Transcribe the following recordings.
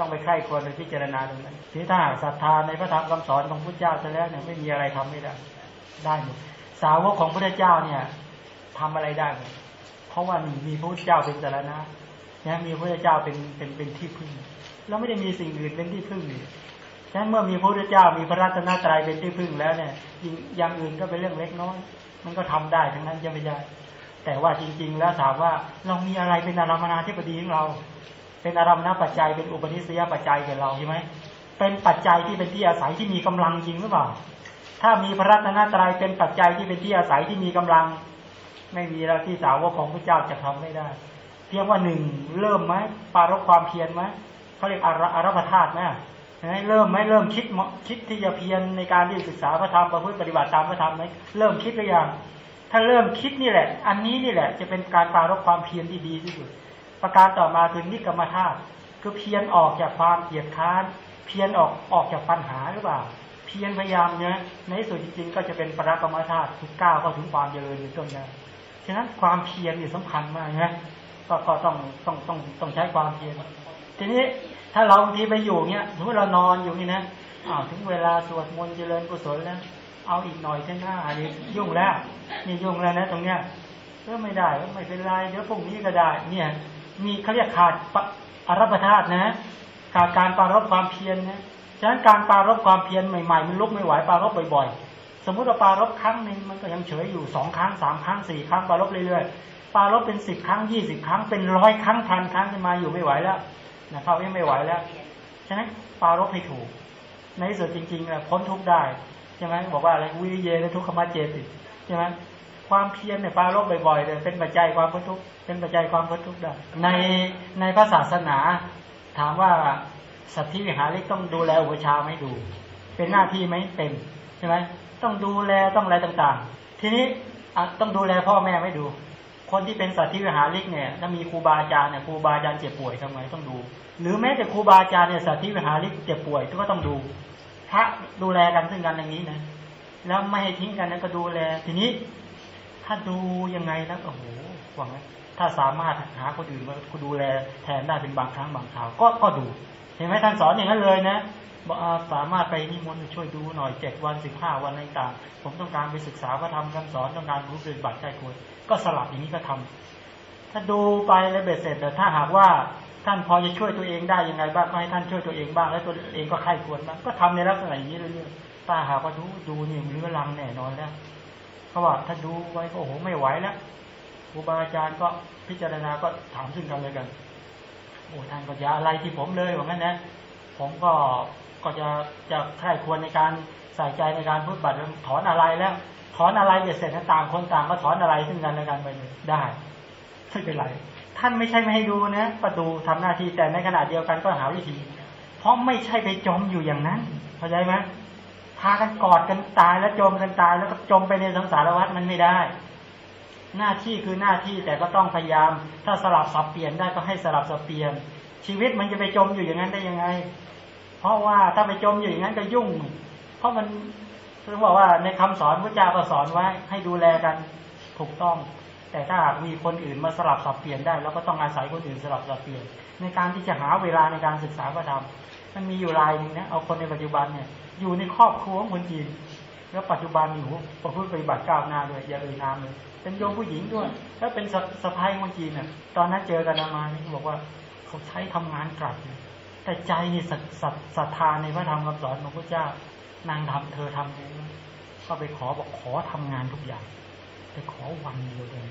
ต้องไปใคร่ควรไปพิจารณาตรงนั้นทีถ้าศรัทธาในพระธรรมคำสอนของพระเจ้าจะแล้วเนี่ยไม่มีอะไรทำไม่ได้ได้หมดสาวกของพระเจ้าเนี่ยทำอะไรได้หมดเพราะว่ามีพระพุทธเจ้าเป็นสารณะนะมีพระเจ้าเป็นเป็นเป็นที่พึ่งเราไม่ได้มีสิ่งอื่นเป็นที่พึ่งเลยฉะนั้นเมื่อมีพระพุทธเจ้ามีพระรัตนตรัยเป็นที่พึ่งแล้วเนี่ยอย่างอื่นก็เป็นเรื่องเล็กน้อย มันก็ทำได้ทั้งนั้นจะไม่ได้แต่ว่าจริง ๆ แล้วถามว่าเรามีอะไรเป็นอารมนาธิปดีของเรา เป็นอารมณปัจจัยเป็นอุปนิสัยปัจจัยแก่เราใช่ไหมเป็นปัจจัยที่เป็นที่อาศัยที่มีกำลังจริงหรือเปล่า ถ้ามีพระรัตนตรัยเป็นปัจจัยที่เป็นที่อาศัยที่มีกำลัง ไม่มีแล้วที่สาวกของพระเจ้าจะทำไม่ได้ เพียงว่าหนึ่งเริ่มไหมปารกความเพียรไหมเขาเรียกอารอารพธาตุไหมเริ่มไหมเริ่มคิดคิดที่จะเพียรในการที่ศึกษาพระธรรมประพฤติปฏิบัติตามพระธรรมไหมเริ่มคิดหรือยังถ้าเริ่มคิดนี่แหละ อันนี้นี่แหละ จะเป็นการปารกความเพียรที่ดีที่สุด ประการต่อมาคือนิกรรมธาตุคือเพียรออกจากความเกียดค้านเพียรออกออกจากปัญหาหรือเปล่า เพียรพยายามเนี่ยในที่สุดจริงๆ ก็จะเป็นปรากรรมธาตุคือก้าวเข้าถึงความเจริญในต้นได้ฉะนั้นความเพียรนี่สำคัญมากนะก็ก็ต้องต้องต้องต้องใช้ความเพียรทีนี้ถ้าเราบางทีไปอยู่เนี้ยสมมติเรานอนอยู่นี่นะอ้าวถึงเวลาสวดมนต์เจริญกุศลแล้ว เอาอีกหน่อยใช่ไหมอันนี้ยุ่งแล้วนี่ยุ่งแล้วนะ ตรงเนี้ยก็ไม่ได้ก็ไม่เป็นไรเดี๋ยวพรุ่งนี้ก็ได้ เนี่ย มีเขาเรียกขาดอารัปธาตุนะขาดการปารบความเพียรนะฉะนั้นการปารบความเพียรใหม่ๆมันลุกไม่ไหวปารบบ่อยๆ สมมุติเราปารบครั้งหนึ่งมันก็ยังเฉยอยู่สองครั้งสามครั้งสี่ครั้งปารบเรื่อยๆปารบเป็นสิบครั้งยี่สิบครั้งเป็นร้อยครั้งพันครั้งขึ้นมาอยู่ไม่ไหวแล้วนะเขาไม่ไหวแล้วฉะนั้นปารบให้ถูก ในที่สุดจริงๆพ้นทุกได้ใช่ไหมบอกว่าอะไรวิเยและทุกขมาเจติใช่ไหม ความเพียรเนี่ยปาลบบ่อยๆเลยเป็นปัจจัยความพ้นทุกข์เป็นปัจจัยความพ้นทุกข์ได้ในในพระศาสนา ถามว่าสัตว์ที่วิหาริกต้องดูแลอุปชาไม่ดู เป็นหน้าที่ไหมเป็นใช่ไหมต้องดูแลต้องอะไรต่างๆ ทีนี้ต้องดูแลพ่อแม่ไม่ดู คนที่เป็นสัตว์ที่วิหาริกเนี่ยถ้ามีครูบาอาจารย์เนี่ยครูบาอาจารย์เจ็บป่วยทำไงต้องดู หรือแม้แต่ครูบาอาจารย์เนี่ยสัตว์ที่วิหาริกเจ็บป่วยก็ต้องดูพระดูแลกันซึ่งกันอย่างนี้นะแล้วไม่ให้ทิ้งกันนั้นก็ดูแลทีนี้ ถ้าดูยังไงแล้วโอ้โหหวังถ้าสามารถหาคนอื่นมาดูแลแทนได้เป็นบางครั้งบางคราวก็ก็ดู เห็นไหมท่านสอนอย่างนั้นเลยนะบอกสามารถไปนิมนต์ช่วยดูหน่อยเจ็ดวันสิบห้าวันอะไรต่าง ผมต้องการไปศึกษาพระธรรมคำสอนต้องการรู้สึกบัตรใจควรก็สลับอย่างนี้ก็ทำถ้าดูไปแล้วเบ็ดเสร็จแต่ถ้าหากว่าท่านพอจะช่วยตัวเองได้ยังไงบ้างก็ให้ท่านช่วยตัวเองบ้างแล้วตัวเองก็ไข้ควรบ้างก็ทำในลักษณะอย่างนี้เรื่อยๆตาหาว่าดูดูนี่เรื้อรังแน่นอนแล้ว เพราะว่าถ้าดูไว้ก็โอ้โหไม่ไหวแล้วครูบาอาจารย์ก็พิจารณาก็ถามซึ่งกันเลยกันโอ้ท่านก็อย่าอะไรที่ผมเลยว่างั้นนะผมก็ก็จะจะใคร่ควรในการใส่ใจในการพูดบัตรถอนอะไรแล้ว ถอนอะไรเสร็จต่างคนต่างก็ถอนอะไรซึ่งกันและกันไปเลยได้ไม่เป็นไรท่านไม่ใช่ไม่ให้ดูนะประตูทำหน้าที่แต่ในขณะเดียวกันก็หาวิธี เพราะไม่ใช่ไปจมอยู่อย่างนั้นเข้าใจไหมากันกอดกันตายแล้วจมกันตายแล้วก็จมไปในสังสารวัฏมันไม่ได้ หน้าที่คือหน้าที่แต่ก็ต้องพยายาม ถ้าสลับสับเปลี่ยนได้ก็ให้สลับสับเปลี่ยน ชีวิตมันจะไปจมอยู่อย่างนั้นได้ยังไง เพราะว่าถ้าไปจมอยู่อย่างนั้นก็ยุ่ง เพราะมันต้องบอกว่าในคำสอนพระเจ้าก็สอนไว้ให้ดูแลกันถูกต้อง แต่ถ้าหากมีคนอื่นมาสลับสับเปลี่ยนได้เราก็ต้องอาศัยคนอื่นสลับสับเปลี่ยน ในการที่จะหาเวลาในการศึกษาพระธรรมมันมีอยู่รายหนึ่งนะเอาคนในปัจจุบันเนี่ย อยู่ในครอบครัวของคนจีนแล้วปัจจุบันอยู่ประพฤติปฏิบัติก้าวหน้าด้วยอย่าเอ่ยนามเลยเป็นโยมผู้หญิงด้วยแล้วเป็นสะพายคนจีนเนี่ยตอนนั้นเจอกันมานี่บอกว่าเขาใช้ทำงานกลับแต่ใจนี่ศรัทธาในพระธรรมคำสอนของพระเจ้านางทำเธอทำเองก็ไปขอบอกขอทำงานทุกอย่างไปขอวันเดียวเลย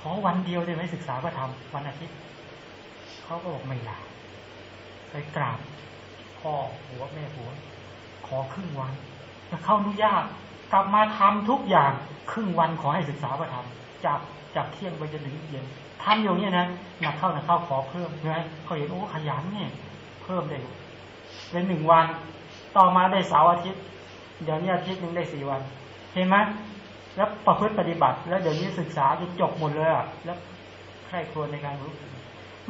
ขอวันเดียวได้ไหมศึกษาพระธรรมวันอาทิตย์เขาก็บอกไม่ได้ไปกราบพ่อหัวแม่หัว อครึ่งวันจะเข้าอนุญาตกลับมาทำทุกอย่างครึ่งวันขอให้ศึกษาพระธรรมจากจากเที่ยงไปจนถึงเย็นทำอย่างนี้นะหนักเข้าหนักเข้าขอเพิ่มใช่ไหมเขาเห็นโอ้ขยันเนี่ย เพิ่มได้เป็นหนึ่งวัน ต่อมาได้เสาร์อาทิตย์ เดี๋ยวนี้อาทิตย์หนึ่งได้สี่วัน เห็นไหมแล้วประพฤติปฏิบัติ แล้วเดี๋ยวนี้ศึกษาจนจบหมดเลยอะแล้วใครควรในการรู้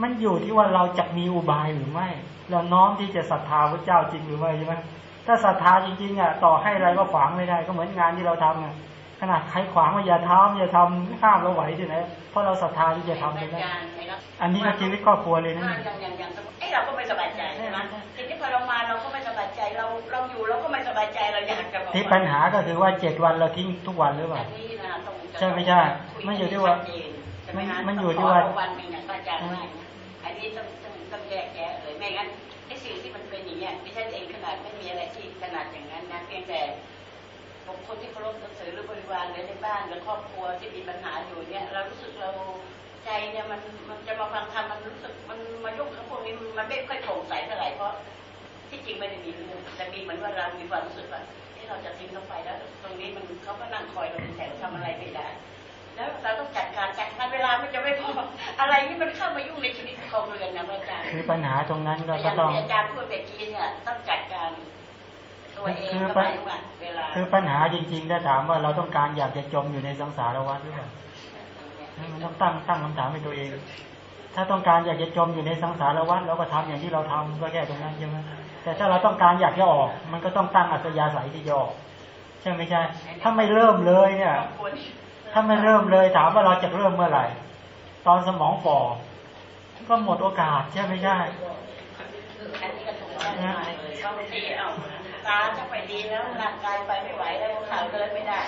มันอยู่ที่ว่าเราจะมีอุบายหรือไม่ เราน้อมที่จะศรัทธาพระเจ้าจริงหรือไม่ใช่ไหม ถ้าศรัทธาจริงๆอะต่อให้อะไรก็ขวางไม่ได้ ก็เหมือนงานที่เราทำอะขนาดใครขวางว่าอย่าทำอย่าทำห้ามเราไหวใช่ไหมเพราะเราศรัทธาที่จะทำใช่ไหมอันนี้ชีวิตครอบครัวเลยนะอย่างอย่างอย่างเอ๊ะเราก็ไม่สบายใจใช่ไหมทีนี้พอเรามาเราก็ไม่สบายใจเราเราอยู่เราก็ไม่สบายใจเราอยากจะบอกที่ปัญหาก็คือว่าเจ็ดวันเราทิ้งทุกวันหรือเปล่าอันนี้นะต้องใช่ไม่ใช่มันอยู่ที่ว่าใช่ไหมฮะมันอยู่ที่ว่าต้องขอวันหนึ่งเนี่ยก็อาจารย์ว่าอันนี้ต้องต้องต้องแยกแยะเลยไม่งั้น สิ่งที่มันเป็นอย่างเงี้ยไม่ใช่เองขนาดไม่มีอะไรที่ขนาดอย่างนั้นนะเพียงแต่คนที่เคารพนังสือหรือบริวารหรือในบ้านหรือครอบครัวที่มีปัญหาอยู่เนี่ยเรารู้สึกเราใจเนี่ยมันมันจะมาฟังธรรมมันรู้สึกมันมายุ่งกับพวกนี้มันไม่ค่อยโปร่งใสเท่าไหร่เพราะที่จริงไม่ได้มีเรื่องแต่มีเหมือนว่าเรามีความรู้สึกว่าที่เราจะทิ้งเขาไปแล้ว ตรงนี้มันเขาก็นั่งคอยเราเป็นแถวทำอะไรไม่ได้ แล้วเราต้องจัดการจัดการเวลามันจะไม่พออะไรที่มันเข้ามายุ่งในชีวิตของเรือนนะอาจารย์คือปัญหาตรงนั้นก็อก็ย่างต้องที่อาจารย์พูดเมื่อกี้เนี่ยต้องจัดการตัวเองคือก็ปัหญมายถึงว่าเวลาคือปัญหาจริงๆถ้าถามว่าเราต้องการอยากจะจมอยู่ในสังสารวัฏหรือเปล่ามันต้องตั้งตั้งคำถามให้ตัวเอง ถ้าต้องการอยากจะจมอยู่ในสังสารวัฏเราก็ทำอย่างที่เราทำก็แค่ตรงนั้นใช่ไหมแต่ถ้าเราต้องการอยากจะออก มันก็ต้องตั้งอัตยาศัยที่จะออกใช่ไหมใช่ ถ้าไม่เริ่มเลยเนี่ยควร ถ้าไม่เริ่มเลยถามว่าเราจะเริ่มเมื่อไหร่ ตอนสมองฝ่อก็หมดโอกาสใช่ไหมใช่อันนี้ก็ถูกต้องมากเลยเพราะบางทีเอ้าตาจะไปดีแล้วร่างกายไปไม่ไหวแล้วขาเดินไม่ได้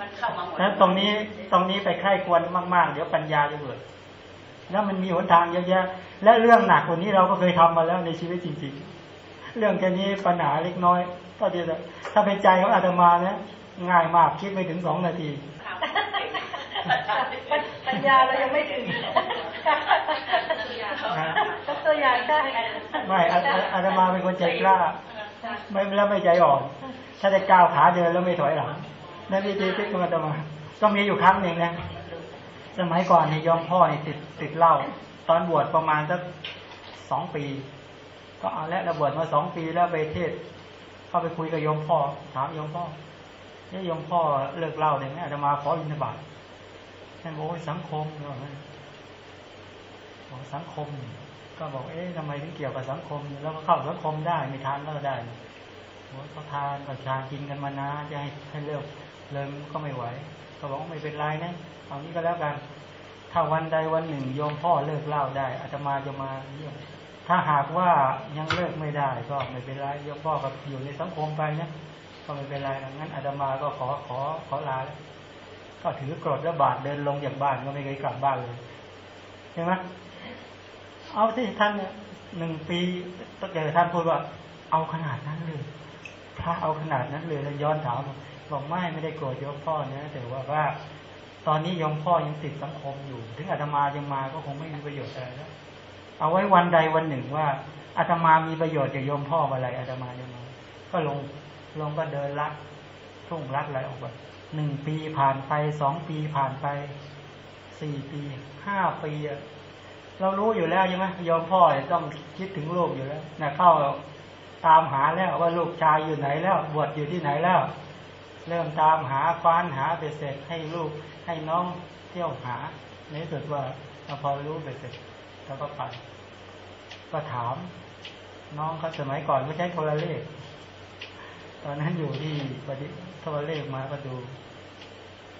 มันเข้ามาหมดแล้วตรงนี้ตรงนี้ไปใคร่ควรมาก ๆ เดี๋ยวปัญญาจะเกิดแล้วมันมีหนทางเยอะแยะ และเรื่องหนักกว่านี้เราก็เคยทำมาแล้วในชีวิตจริง ๆ เรื่องแค่นี้ปัญหาเล็กน้อย ก็เดียวถ้าเป็นใจของอาตมานะง่ายมากคิดไม่ถึงสองนาที ปัญญาเรายังไม่ถึงยกตัวอย่างได้ไม่อาอาอาตมาเป็นคนใจกล้า ไม่แล้วไม่ใจอ่อน ถ้าจะก้าวขาเดินแล้วไม่ถอยหลังนั่นวิธีที่ของอาตมา ก็มีอยู่ครั้งหนึ่งนะสมัยก่อนเนี่ยยอมพ่อเนี่ยติดติดเหล้าตอนบวชประมาณสักสองปี ก็เอาละเราบวชมาสองปีแล้วไปเทศเข้าไปคุยกับโยมพ่อถามโยมพ่อเนี่ยยมพ่อเลิกเล้าได้ไหมอาตมาขออินทบาทท่านบอกว่าสังคมว่างั้นบอกสังคม ก็บอกเอ๊ะทำไมถึงเกี่ยวกับสังคม แล้วก็เข้าสังคมได้ม่ทานก็ได้โอ้เขาทานกับชากินกันมานานจะให้ให้เลิกเลิกก็ไม่ไหวก็บอกว่าไม่เป็นไรนะเอานี้ก็แล้วกัน ถ้าวันใดวันหนึ่งโยมพ่อเลิกเล้าได้อาตมาจะมาเยี่ยมถ้าหากว่ายังเลิกไม่ได้ก็ไม่เป็นไรโยมพ่อก็อยู่ในสังคมไปนะ ก็ไม่เป็นไรนะงั้นอาตมาก็ขอขอขอลาแล้วก็ถือกรดและบาทเดินลงจากบ้านก็ไม่เคยกลับบ้านเลยใช่ไหมเอาที่ท่านหนึ่งปีตั้งแต่ท่านพูดว่า เอาขนาดนั้นเลยพระเอาขนาดนั้นเลยแล้วย้อนถามบอกไม่ไม่ได้โกรธโยมพ่อนะแต่ว่าว่า ตอนนี้โยมพ่อยังติดสังคมอยู่ ถึงอาตมายังมาก็คงไม่มีประโยชน์อะไรแล้วเอาไว้วันใดวันหนึ่งว่าอาตมามีประโยชน์จากโยมพ่ออะไรอาตมาจะมาก็ลง ลงก็เดินลัดทุ่งลัดอะไรออกไปหนึ่งปีผ่านไปสองปีผ่านไปสี่ปีห้าปีเรารู้อยู่แล้วใช่ไหมโยมพ่อต้องคิดถึงลูกอยู่แล้วนะเข้าตามหาแล้วว่าลูกชายอยู่ไหนแล้ว บวชอยู่ที่ไหนแล้ว เริ่มตามหาควานหาไปเสร็จให้ลูกให้น้องเที่ยวหาในที่สุดว่าพอรู้ไปเสร็จแล้วก็ไปก็ถาม น้องเขาสมัยก่อนก็ใช้โทรเลข ตอนนั้นอยู่ที่ปฏิโทรเลขมาก็ดู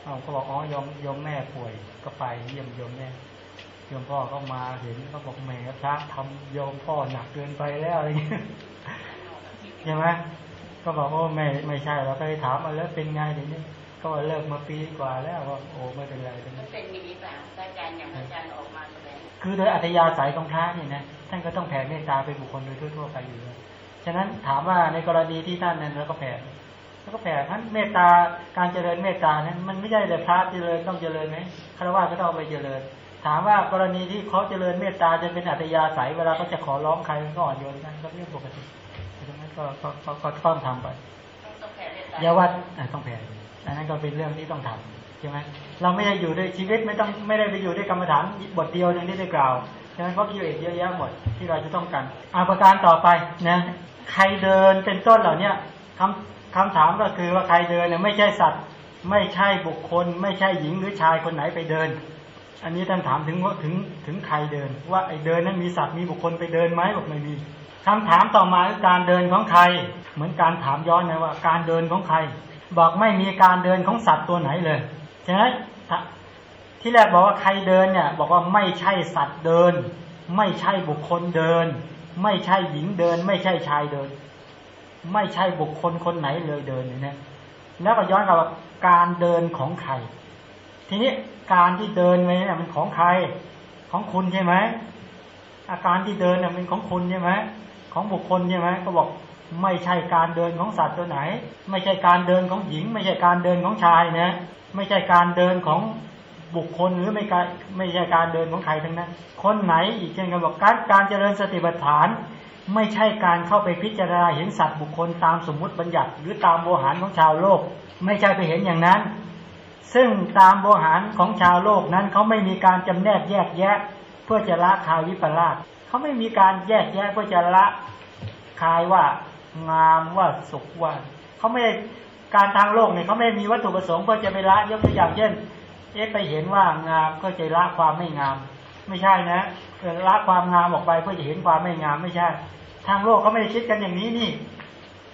เอาเขาบอกอ๋อยมยมแม่ป่วยก็ไปเยี่ยมโยมแม่โยมพ่อก็มาเห็นเขาบอกแหม่พระทำโยมพ่อหนักเกินไปแล้วอะไรเงี้ยใช่ไหมก็บอกโอ้ไม่ไม่ใช่เราก็เลยถามมาแล้วเป็นไงทีนี้ก็ว่าเลิกมาปีกว่าแล้วว่าโอ้ไม่เป็นไรเป็นมันเป็นมีนิสัยอาจารย์อย่างอาจารย์ออกมาแสดงคือโดยอัธยาศัยของพระเนี่ยนะท่านก็ต้องแผ่เมตตาไปบุคคลโดยทั่วๆไปอยู่แล้ว ฉะนั้นถามว่าในกรณีที่ท่านนั้นแล้วก็แผ่แล้วก็แผ่ท่านเมตตาการเจริญเมตตานั้นมันไม่ใช่แต่พระเจริญต้องเจริญไหมคารวะก็ต้องเอาไปเจริญ ถามว่ากรณีที่เขาเจริญเมตตาจะเป็นอัธยาศัยเวลาเขาจะขอร้องใครก็อ่อนโยนกันก็เรื่องปกติดังนั้นก็ก็ก็ก็ต้องทำไปต้องแผ่เมตตาอย่าว่าอะต้องแผ่อันนั้นก็เป็นเรื่องที่ต้องทำใช่ไหมเราไม่ได้อยู่ด้วยชีวิตไม่ต้องไม่ได้ไปอยู่ด้วยกรรมฐานบทเดียวอย่างที่ได้กล่าวฉะนั้นเพราะกิเลสเยอะแยะหมดที่เราจะต้องการอาประการต่อไปนะ ใครเดินเป็นต้นเหล่าเนี้ยคำคำถามก็คือว่าใครเดินเนี่ยไม่ใช่สัตว์ ไม่ใช่บุคคล ไม่ใช่หญิงหรือชายคนไหนไปเดิน อันนี้ท่านถามถึงว่าถึงถึงใครเดิน ว่าไอเดินนั้นมีสัตว์มีบุคคลไปเดินไหมบอกไม่มีคำถามต่อมาคือการเดินของใคร เหมือนการถามย้อนนะว่า การเดินของใคร บอกไม่มีการเดินของสัตว์ตัวไหนเลยฉะนั้นที่แรกบอกว่าใครเดินเนี่ย บอกว่าไม่ใช่สัตว์เดิน ไม่ใช่บุคคลเดิน ไม่ใช่หญิงเดิน ไม่ใช่ชายเดิน ไม่ใช่บุคคลคนไหนเลยเดินเนี่ยนะแล้วก็ย้อนกลับการเดินของใคร ทีนี้การที่เดินไปเนี่ยมันของใครของคุณใช่ไหมอาการที่เดินเนี่ยเป็นของคุณใช่ไหมของบุคคลใช่ไหมก็บอกไม่ใช่การเดินของสัตว์ตัวไหน ไม่ใช่การเดินของหญิง ไม่ใช่การเดินของชายนะ ไม่ใช่การเดินของ บุคคลหรือไม่การไม่ใช่การเดินของใครทั้งนั้น คนไหนอีกเช่นกันบอกการการเจริญสติปัฏฐาน ไม่ใช่การเข้าไปพิจารณาเห็นสัตว์บุคคลตามสมมุติบัญญัติ หรือตามโวหารของชาวโลก ไม่ใช่ไปเห็นอย่างนั้น ซึ่งตามโวหารของชาวโลกนั้นเขาไม่มีการจำแนกแยกแยะ เพื่อจะละคายวิปลาสเขาไม่มีการแยกแยะเพื่อจะละคายว่างามว่าสุขว่าเขาไม่การทางโลกเนี่ยเขาไม่มีวัตถุประสงค์เพื่อจะไปละยกตัวอย่างเช่น เอ๊ะไปเห็นว่างามก็จะละความไม่งาม ไม่ใช่นะละความงามออกไปเพื่อจะเห็นความไม่งามไม่ใช่ ทางโลกเขาไม่ได้คิดกันอย่างนี้นี่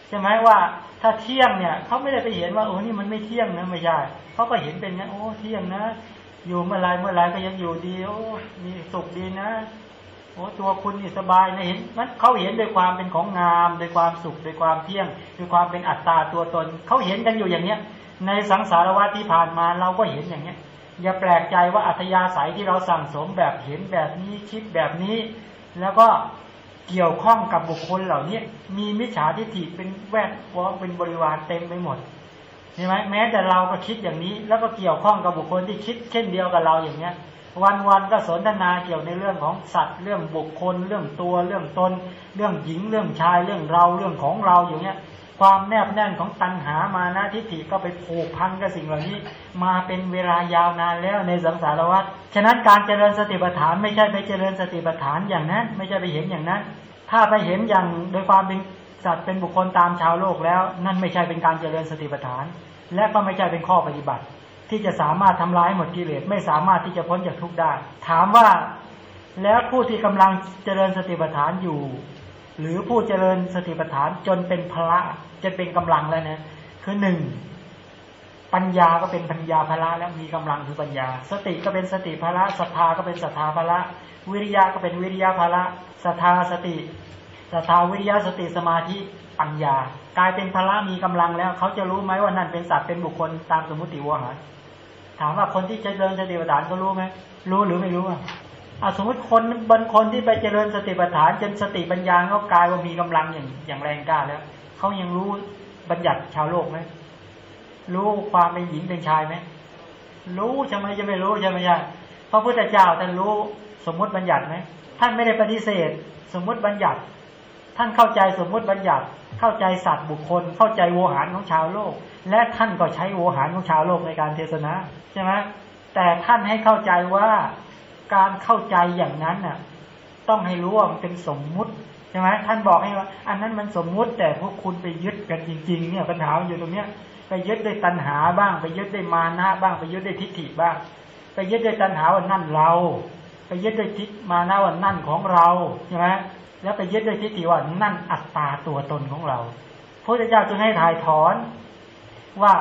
ใช่ไหมว่าถ้าเที่ยงเนี่ยเขาไม่ได้ไปเห็นว่าโอ้นี่มันไม่เที่ยงนะไม่ใช่เขาก็เห็นเป็นไงโอ้เที่ยงนะ อยู่เมื่อไรเมื่อไรก็ยังอยู่ดีโอ้มีสุขดีนะโอ้ตัวคุณนี่สบายนะเห็นมันเขาเห็นโดยความเป็นของงามโดยความสุขโดยความเที่ยงโดยความเป็นอัตตาตัวตนเขาเห็นกันอยู่อย่างเนี้ยในสังสารวัฏที่ผ่านมาเราก็เห็นอย่างเนี้ย อย่าแปลกใจว่าอัธยาศัยที่เราสั่งสมแบบเห็นแบบนี้คิดแบบนี้ แล้วก็เกี่ยวข้องกับบุคคลเหล่านี้มีมิจฉาทิฏฐิเป็นแวดล้อมเป็นบริวารเต็มไปหมดใช่ไหมแม้แต่เราก็คิดอย่างนี้ แล้วก็เกี่ยวข้องกับบุคคลที่คิดเช่นเดียวกับเราอย่างเนี้ย วันวันก็สนทนาเกี่ยวในเรื่องของสัตว์ เรื่องบุคคล เรื่องตัว เรื่องตน เรื่องหญิง เรื่องชาย เรื่องเรา เรื่องของเราอย่างเนี้ย ความแนบแน่นของตัณหามานะทิฏฐิก็ไปผูกพันกับสิ่งเหล่านี้ มาเป็นเวลายาวนานแล้วในสังสารวัฏฉะนั้นการเจริญสติปัฏฐาน ไม่ใช่ไปเจริญสติปัฏฐานอย่างนั้น ไม่ใช่ไปเห็นอย่างนั้น ถ้าไปเห็นอย่างโดยความเป็นสัตว์เป็นบุคคลตามชาวโลกแล้ว นั่นไม่ใช่เป็นการเจริญสติปัฏฐาน และก็ไม่ใช่เป็นข้อปฏิบัติ ที่จะสามารถทำลายหมดกิเลสไม่สามารถที่จะพ้นจากทุกข์ได้ ถามว่าแล้วผู้ที่กำลังเจริญสติปัฏฐานอยู่ หรือผู้เจริญสติปัฏฐานจนเป็นพละจะเป็นกำลังแล้วนะคือหนึ่งปัญญาก็เป็นปัญญาพละแล้วมีกำลังคือปัญญา สติก็เป็นสติพละศรัทธาก็เป็นศรัทธาพละ วิริยะก็เป็นวิริยะพละศรัทธาสติศรัทธาวิริยะสติสมาธิปัญญากลายเป็นพละมีกำลังแล้วเขาจะรู้ไหมว่านั่นเป็นสัตว์เป็นบุคคลตามสมมติวหารถามว่าคนที่เจริญสติปัฏฐานก็รู้ไหมรู้หรือไม่รู้อะ อะสมมติคนบางคนที่ไปเจริญสติปัฏฐานจนสติปัญญาเขากลายว่ามีกำลังอย่างอย่างแรงกล้าแล้วเขายังรู้บัญญัติชาวโลกไหมรู้ความเป็นหญิงเป็นชายไหมรู้ใช่ไหมจะไม่รู้ใช่ไหมยะพระพุทธเจ้าท่านรู้สมมุติบัญญัติไหมท่านไม่ได้ปฏิเสธ สมมุติบัญญัติ ท่านเข้าใจสมมุติบัญญัติ เข้าใจสัตว์บุคคล เข้าใจโวหารของชาวโลก และท่านก็ใช้โวหารของชาวโลกในการเทศนาใช่ไหมแต่ท่านให้เข้าใจว่า การเข้าใจอย่างนั้นน่ะ ต้องให้รู้ว่ามันเป็นสมมุติใช่ไหมท่านบอกให้ว่า อันนั้นมันสมมุติแต่พวกคุณไปยึดกันจริง ๆ เนี่ยปัญหาอยู่ตรงเนี้ย ไปยึดด้วยตัณหาบ้าง ไปยึดด้วยมานะบ้างไปยึดด้วยทิฏฐิบ้าง ไปยึดด้วยตัณหาว่านั่นเรา ไปยึดด้วยทิฏมานะว่านั่นของเราใช่ไหมแล้วไปยึดด้วยทิฏฐิว่านั่นอัตตาตัวตนของเราพระเจ้าจึงให้ถ่ายถอนว่า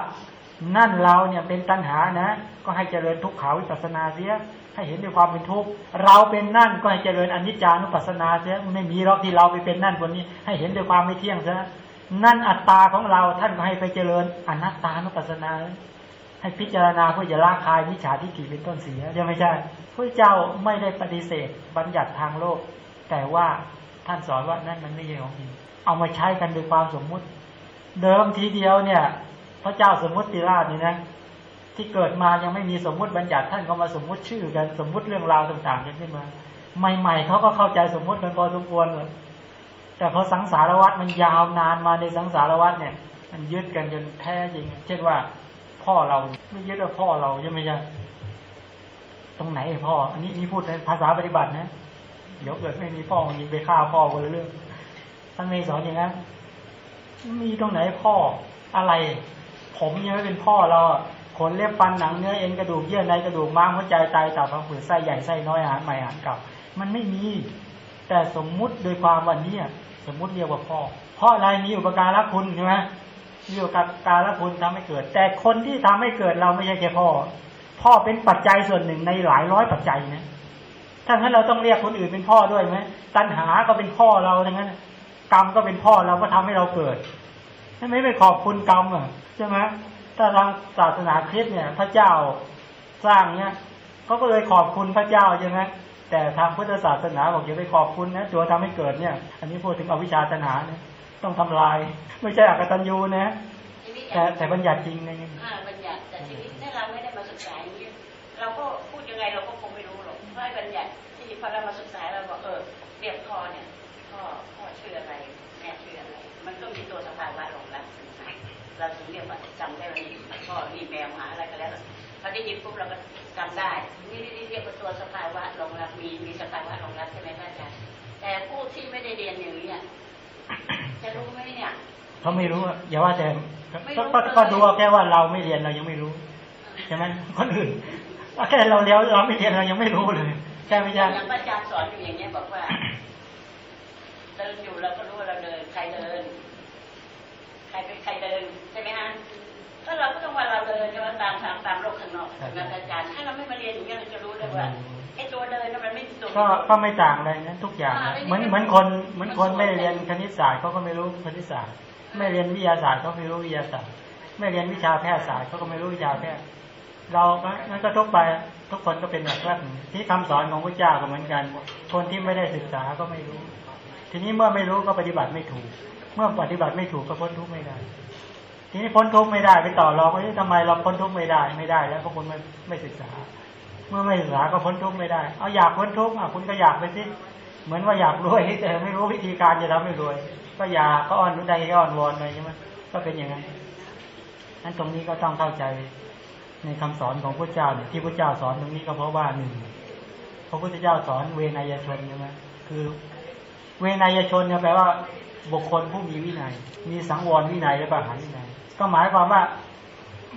นั่นเราเนี่ยเป็นตัณหานะ ก็ให้เจริญทุกขาวิปัสนาเสีย ให้เห็นด้วยความเป็นทุกข์เราเป็นนั่นก็ให้เจริญอนิจจานุปัสนาเสียไม่มีหรอกที่เราไปเป็นนั่นคนนี้ ให้เห็นด้วยความไม่เที่ยงซะนั่นอัตตาของเราท่านก็ให้ไปเจริญอนัตตานุปัสนา ให้พิจารณาเพื่อจะละคายมิจฉาทิฏฐิเป็นต้นเสียใช่ไหมใช่พระเจ้าไม่ได้ปฏิเสธบัญญัติทางโลก แต่ว่าท่านสอนว่านั่นมันไม่ใช่ของจริงเอามาใช้กันโดยความสมมุติ เดิมทีเดียวเนี่ย ระเจ้าสมมุติราชนี่นะที่เกิดมายังไม่มีสมมุติบัญญัติท่านก็มาสมมุติชื่อกันสมมุติเรื่องราวต่างๆกันขึ้นมา ใหม่ๆเขาก็เข้าใจสมมุติกันพอสมควรเลยแต่พอสังสารวัตรมันยาวนานมาในสังสารวัตรเนี่ย มันยึดกันจนแท้จริง เช่นว่าพ่อเราไม่ยึดว่าพ่อเราใช่ไหมจ๊ะตรงไหนพ่อ อันนี้นี่พูดในภาษาปฏิบัตินะเดี๋ยวเกิดไม่มีพ่อยิงไปฆ่าพ่อคนละเรื่องท่านไม่สอนอย่างนั้นมีตรงไหนพ่ออะไร ผมยังไม่เป็นพ่อเราขนเล็บฟันหนังเนื้อเอ็นกระดูกเยื่อในกระดูกม้ามหัวใจไตตับพังผืดไส้ใหญ่ไส้น้อยอาหารใหม่อาหารเก่ามันไม่มี แต่สมมุติโดยความวันนี้สมมุติเรียกว่าพ่อเพราะอะไรมีอุปการะคุณใช่ไหมมีอุปการะคุณทำให้เกิด แต่คนที่ทำให้เกิดเราไม่ใช่แค่พ่อ พ่อเป็นปัจจัยส่วนหนึ่งในหลายร้อยปัจจัยนะถ้างั้นเราต้องเรียกคนอื่นเป็นพ่อด้วยไหมตัณหาก็เป็นพ่อเราทั้งนั้น กรรมก็เป็นพ่อเราก็ทำให้เราเกิด ถ้าไม่ไปขอบคุณกรรมอะใช่ไหมถ้าทางศาสนาคริสต์เนี่ย พระเจ้าสร้างเนี่ยเขาก็เลยขอบคุณพระเจ้าใช่ไหมแต่ทางพุทธศาสนาบอกอย่าไปขอบคุณนะตัวทำให้เกิดเนี่ย อันนี้พูดถึงอวิชชาตัณหาเนี่ยต้องทำลาย ไม่ใช่อกตัญญูนะชีวิตอแต่ย่างแต่บัญญัติจริงนะอ่าบัญญัติแต่ชีวิตถ้าเราไม่ได้มาศึกษาอย่างนี้เราก็พูดยังไงเราก็คงไม่รู้หรอกเพราะไอ้บัญญัติที่พอเรามาศึกษาเราบอกเออเรียกพ่อเนี่ยพ่อพ่อชื่ออะไรแม่ชื่ออะไร มันก็มีตัวสภาวะรองรับอยู่นะเราถึงเรียกว่าจำได้ว่านี่พ่อนี่แมวหมาอะไรก็แล้วพอได้ยินปุ๊บเราก็จำได้ นี่นี่เรียกว่าตัวสภาวะรองรับมีมีสภาวะรองรับใช่ไหมพระอาจารย์แต่ผู้ที่ไม่ได้เรียนอย่างนี้อะจะรู้ไหมเนี่ยเขาไม่รู้อะอย่าว่าแต่ไม่ก็รู้ก็เลยก็ดูเอาแค่ว่าเราไม่เรียนเรายังไม่รู้ใช่ไหมคนอื่นเอาแค่เราเรียนเราไม่เรียนเรายังไม่รู้เลยใช่ไหมอใช่ย่างพระอาจารย์สอนอยู่อย่างเงี้ยบอกว่า เดินอยู่เราก็รู้ว่าเราเดิน ใครเดิน ใครเป็นใครเดินใช่ไหมฮะก็เราก็ต้องว่าเราเดินใช่ไหมตามตามตามโลกข้างนอกนะอาจารย์ถ้าเราไม่มาเรียนอย่างเงี้ยเราจะรู้ได้ว่าไอ้ตัวเดินน่ะมันไม่มีตัวก็ก็ไม่ต่างอะไรนะทุกอย่างนะเหมือนเหมือนคนเหมือนคนไม่ได้เรียนคณิตศาสตร์เขาก็ไม่รู้คณิตศาสตร์ ไม่เรียนวิทยาศาสตร์เขาไม่รู้วิทยาศาสตร์ ไม่เรียนวิชาแพทยศาสตร์เขาก็ไม่รู้วิชาแพทย์เรานั้นก็ทุกไปทุกคนก็เป็นแบบนั้นที่คำสอนของพระเจ้าก็เหมือนกัน คนที่ไม่ได้ศึกษาก็ไม่รู้ ทีนี้เมื่อไม่รู้ก็ปฏิบัติไม่ถูก เมื่อปฏิบัติไม่ถูกก็พ้นทุกข์ไม่ได้ ทีนี้พ้นทุกข์ไม่ได้ไปต่อรองว่าทำไมเราพ้นทุกข์ไม่ได้ไม่ได้ แล้วก็คุณไม่ไม่ศึกษา เมื่อไม่ศึกษาก็พ้นทุกข์ไม่ได้ เอาอยากพ้นทุกข์อะคุณก็อยากไปสิเหมือนว่าอยากรวยแต่ไม่รู้วิธีการจะทำให้รวย ก็อยากก็อ่อนนุใดก็อ่อนวอนไปใช่ไหมก็เป็นอย่างนั้นนั้นตรงนี้ก็ต้องเข้าใจในคำสอนของพระเจ้าเนี่ยที่พระเจ้าสอนตรงนี้ก็เพราะว่าหนึ่งพระพุทธเจ้าสอนเวนยชนใช่ไหมคือ เวนยชนเนี่ยแปลว่าบุคคลผู้มีวินัย มีสังวรวินัยและประหารวินัย ก็หมายความว่า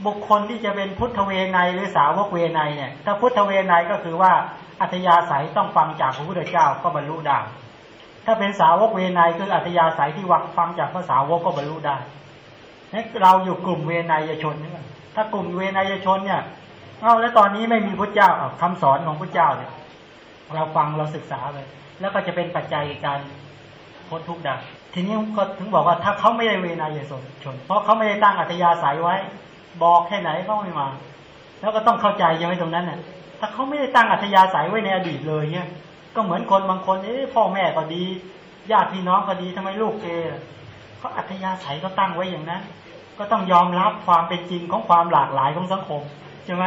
บุคคลที่จะเป็นพุทธเวไนยหรือสาวกเวไนยเนี่ย ถ้าพุทธเวไนยก็คือว่าอัธยาศัยต้องฟังจากพระพุทธเจ้าก็บรรลุได้ ถ้าเป็นสาวกเวไนยคืออัธยาศัยที่วักฟังจากพระสาวกก็บรรลุได้นี่เราอยู่กลุ่มเวนยชนนี่ยถ้ากลุ่มเวนยชนเนี่ยเอาแล้วตอนนี้ไม่มีพระเจ้าเอาคำสอนของพระเจ้าเนี่ย เราฟังเราศึกษาเลย แล้วก็จะเป็นปัจจัยในการพ้นทุกข์ได้ทีนี้ก็ถึงบอกว่าถ้าเขาไม่ได้เวนายชนชน เพราะเขาไม่ได้ตั้งอัธยาศัยไว้ บอกแค่ไหนก็ไม่มา แล้วก็ต้องเข้าใจยังไงตรงนั้นน่ะถ้าเขาไม่ได้ตั้งอัธยาศัยไว้ในอดีตเลยเนี่ย ก็เหมือนคนบางคนเอ๊ะพ่อแม่ก็ดีญาติพี่น้องก็ดีทำไมลูกเกเขาอัธยาศัยก็ตั้งไว้อย่างนั้น ก็ต้องยอมรับความเป็นจริงของความหลากหลายของสังคมใช่ไหม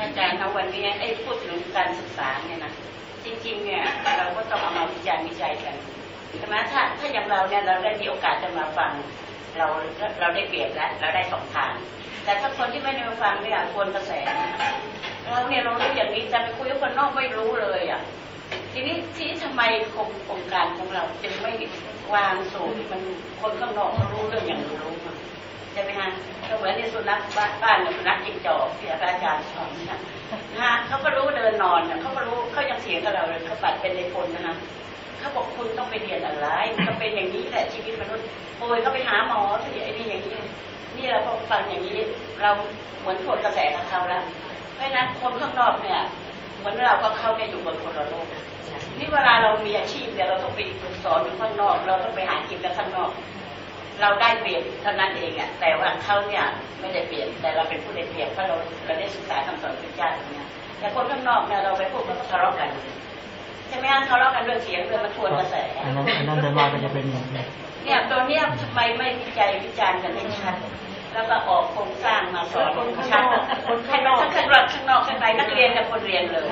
อาจารย์เอาวันนี้ไอ้พูดถึงการศึกษาเนี่ยนะ จริงๆเนี่ยเราก็ต้องเอามาวิจารณ์วิจัยกันใช่ไหมถ้าถ้าอย่างเราเนี่ยเราได้มีโอกาสจะมาฟังเราเราได้เปรียบแล้วเราได้สองทาง แต่ถ้าคนที่ไม่ได้มาฟังเนี่ยควรกระแสเราเนี่ยเรารู้อย่างนี้จะไปคุยกับคนนอกไม่รู้เลยอะทีนี้ทีนี้ทำไมโครงครงการของเราจึงไม่วางสูตรมันคนข้างนอกเขารู้เรื่องอย่างรู้ ใช่ไหมฮะก็เหมือนในสุนัขบ้านบ้านเนี่ยสุนัขจิ้งจอกที่อาจารย์สอนนะฮะเขาก็รู้เดินนอนเนี่ยเขาก็รู้เขายังเถียงกับเราเลยเขาปัดเป็นในพลนะฮะเขาบอกคุณต้องไปเรียนอะไรก็เป็นอย่างนี้แหละชีวิตมนุษย์ป่วยก็ไปหาหมอที่ไอ้นี่อย่างนี้นี่เราพอฟังอย่างนี้ เราเหมือนทวนกระแสของเขาแล้วเพราะนั้นคนข้างนอกเนี่ยเหมือนเราก็เข้าเนี่ยอยู่บนคนละโลกนี่เวลาเรามีอาชีพเนี่ยเราต้องไปฝึกสอนอยู่ข้างนอก เราต้องไปหากินกันข้างนอก เราได้เปรียบเท่านั้นเองอะแต่ว่าเขาเนี่ยไม่ได้เปรียบแต่เราเป็นผู้ได้เปรียบเพราะเราเราได้ศึกษาคำสอนพระเจ้าเนี่ยแต่คนข้างนอกเนี่ยเราไปพูดก็ทะเลาะกันใช่ไหมฮะทะเลาะกันเรื่องเสียงเรื่องมันทวนกระแสอันนั้นอันนั้นโดยมากก็จะเป็นอย่างนี้เนี่ยตัวเนี้ยทำไมไม่วิจัยวิจารณ์กันให้ชัดแล้วก็ออกโครงสร้างมาสอนคนชัดคนข้างนอกข้างนอกข้างนอกข้างในนักเรียนกับคนเรียนเลย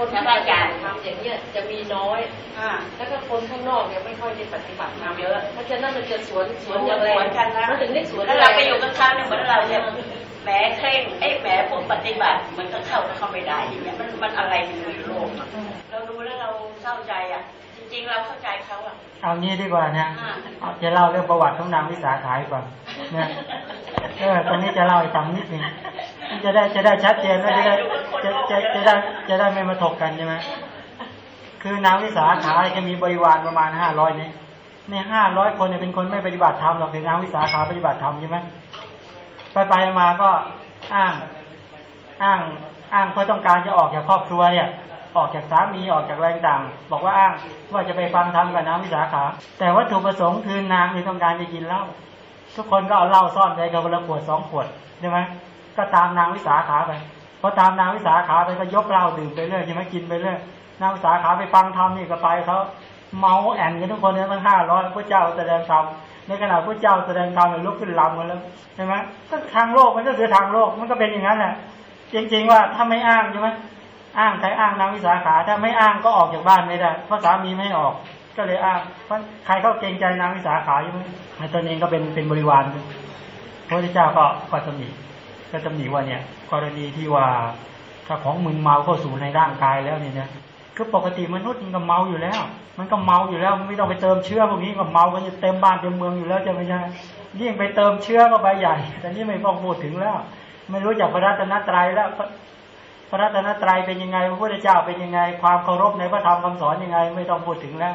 คนที่อาจารย์ทำอย่างเนี้ยจะมีน้อย อ่า แล้วก็คนข้างนอกเนี่ยไม่ค่อยได้ปฏิบัติทำเยอะ เพราะฉะนั้นมันจะสวนสสววนนอย่างแรสวนกันนะมันถึงได้สวนแล้วเราไปอยู่กับเขาเนี่ยเหมือนเราเนี่ยแหมเคร่งเอ้ยแหมพวกปฏิบัติเหมือนกับเข้าก็เข้าไม่ได้อย่างเงี้ยมันมันอะไรอยู่ในโลกอะเราดูแล้วเราเศร้าใจอะ จริงๆเราเข้าใจเขาอะเอางี้ดีกว่านะอ่าเอาจะเล่าเรื่องประวัติของนางวิสาขายก่อน นะเออตอนนี้จะเล่าให้ฟังนิดหนึงจะได้จะได้ชัดเจนและจะได้จะจะจะได้จะได้ไม่มาถกกันใช่ไหมคือนางวิสาขาจะมีบริวารประมาณห้าร้อยเนี่ยในห้าร้อยคนเนี่ยเป็นคนไม่ปฏิบัติธรรมหรอกเป็นนางวิสาขาปฏิบัติธรรมใช่ไหมไปไปมาก็อ้างอ้างอ้างเพื่อต้องการจะออกจากครอบครัวเนี่ย ออกจากสามีออกจากแรงต่าง บอกว่าอ้างว่าจะไปฟังธรรมกับนางวิสาขา แต่วัตถุประสงค์คือนางมีต้องการจะกินเหล้า ทุกคนก็เอาเหล้าซ่อนใจกับคนละขวดสองขวดใช่ไหมก็ตามนางวิสาขาไปพอตามนางวิสาขาไปก็ยกเหล้าดื่มไปเรื่อยใช่ไหมกินไปเรื่อยนางวิสาขาไปฟังธรรมนี่ก็ไปเขาเมาแอนกันทุกคนเนี่ยตั้งห้าร้อยพระเจ้าแสดงธรรมในขณะพระเจ้าแสดงธรรมเนี่ยลุกขึ้นลำกันแล้วใช่ไหมก็ทางโลกมันก็คือทางโลกมันก็เป็นอย่างนั้นแหละจริงๆว่าถ้าไม่อ้างใช่ไหมอ้างใครอ้างนางวิสาขาถ้าไม่อ้างก็ออกจากบ้านไม่ได้เพราะสามีไม่ออก ก็เลยอ้างเพราะใครเข้าเกรงใจนางวิสาขาใช่ไหมตนเองก็เป็นเป็นบริวารพระพุทธเจ้าก็ก็ตำหนิก็ตำหนิว่าเนี่ย กรณีที่ว่าถ้าของมึนเมาเข้าสู่ในร่างกายแล้วเนี่ยนะคือปกติมนุษย์มันก็เมาอยู่แล้ว มันก็เมาอยู่แล้วไม่ต้องไปเติมเชื้อพวกนี้ก็เมากันจะเต็มบ้านเต็มเมืองอยู่แล้วจะไม่ใช่ยิ่งไปเติมเชื้อก็ไปใหญ่ แต่นี่ไม่ต้องพูดถึงแล้ว ไม่รู้จักพระรัตนตรัยแล้วพระรัตนตรัยเป็นยังไงพระพุทธเจ้าเป็นยังไง ความเคารพในพระธรรมคำสอนยังไง ไม่ต้องพูดถึงแล้ว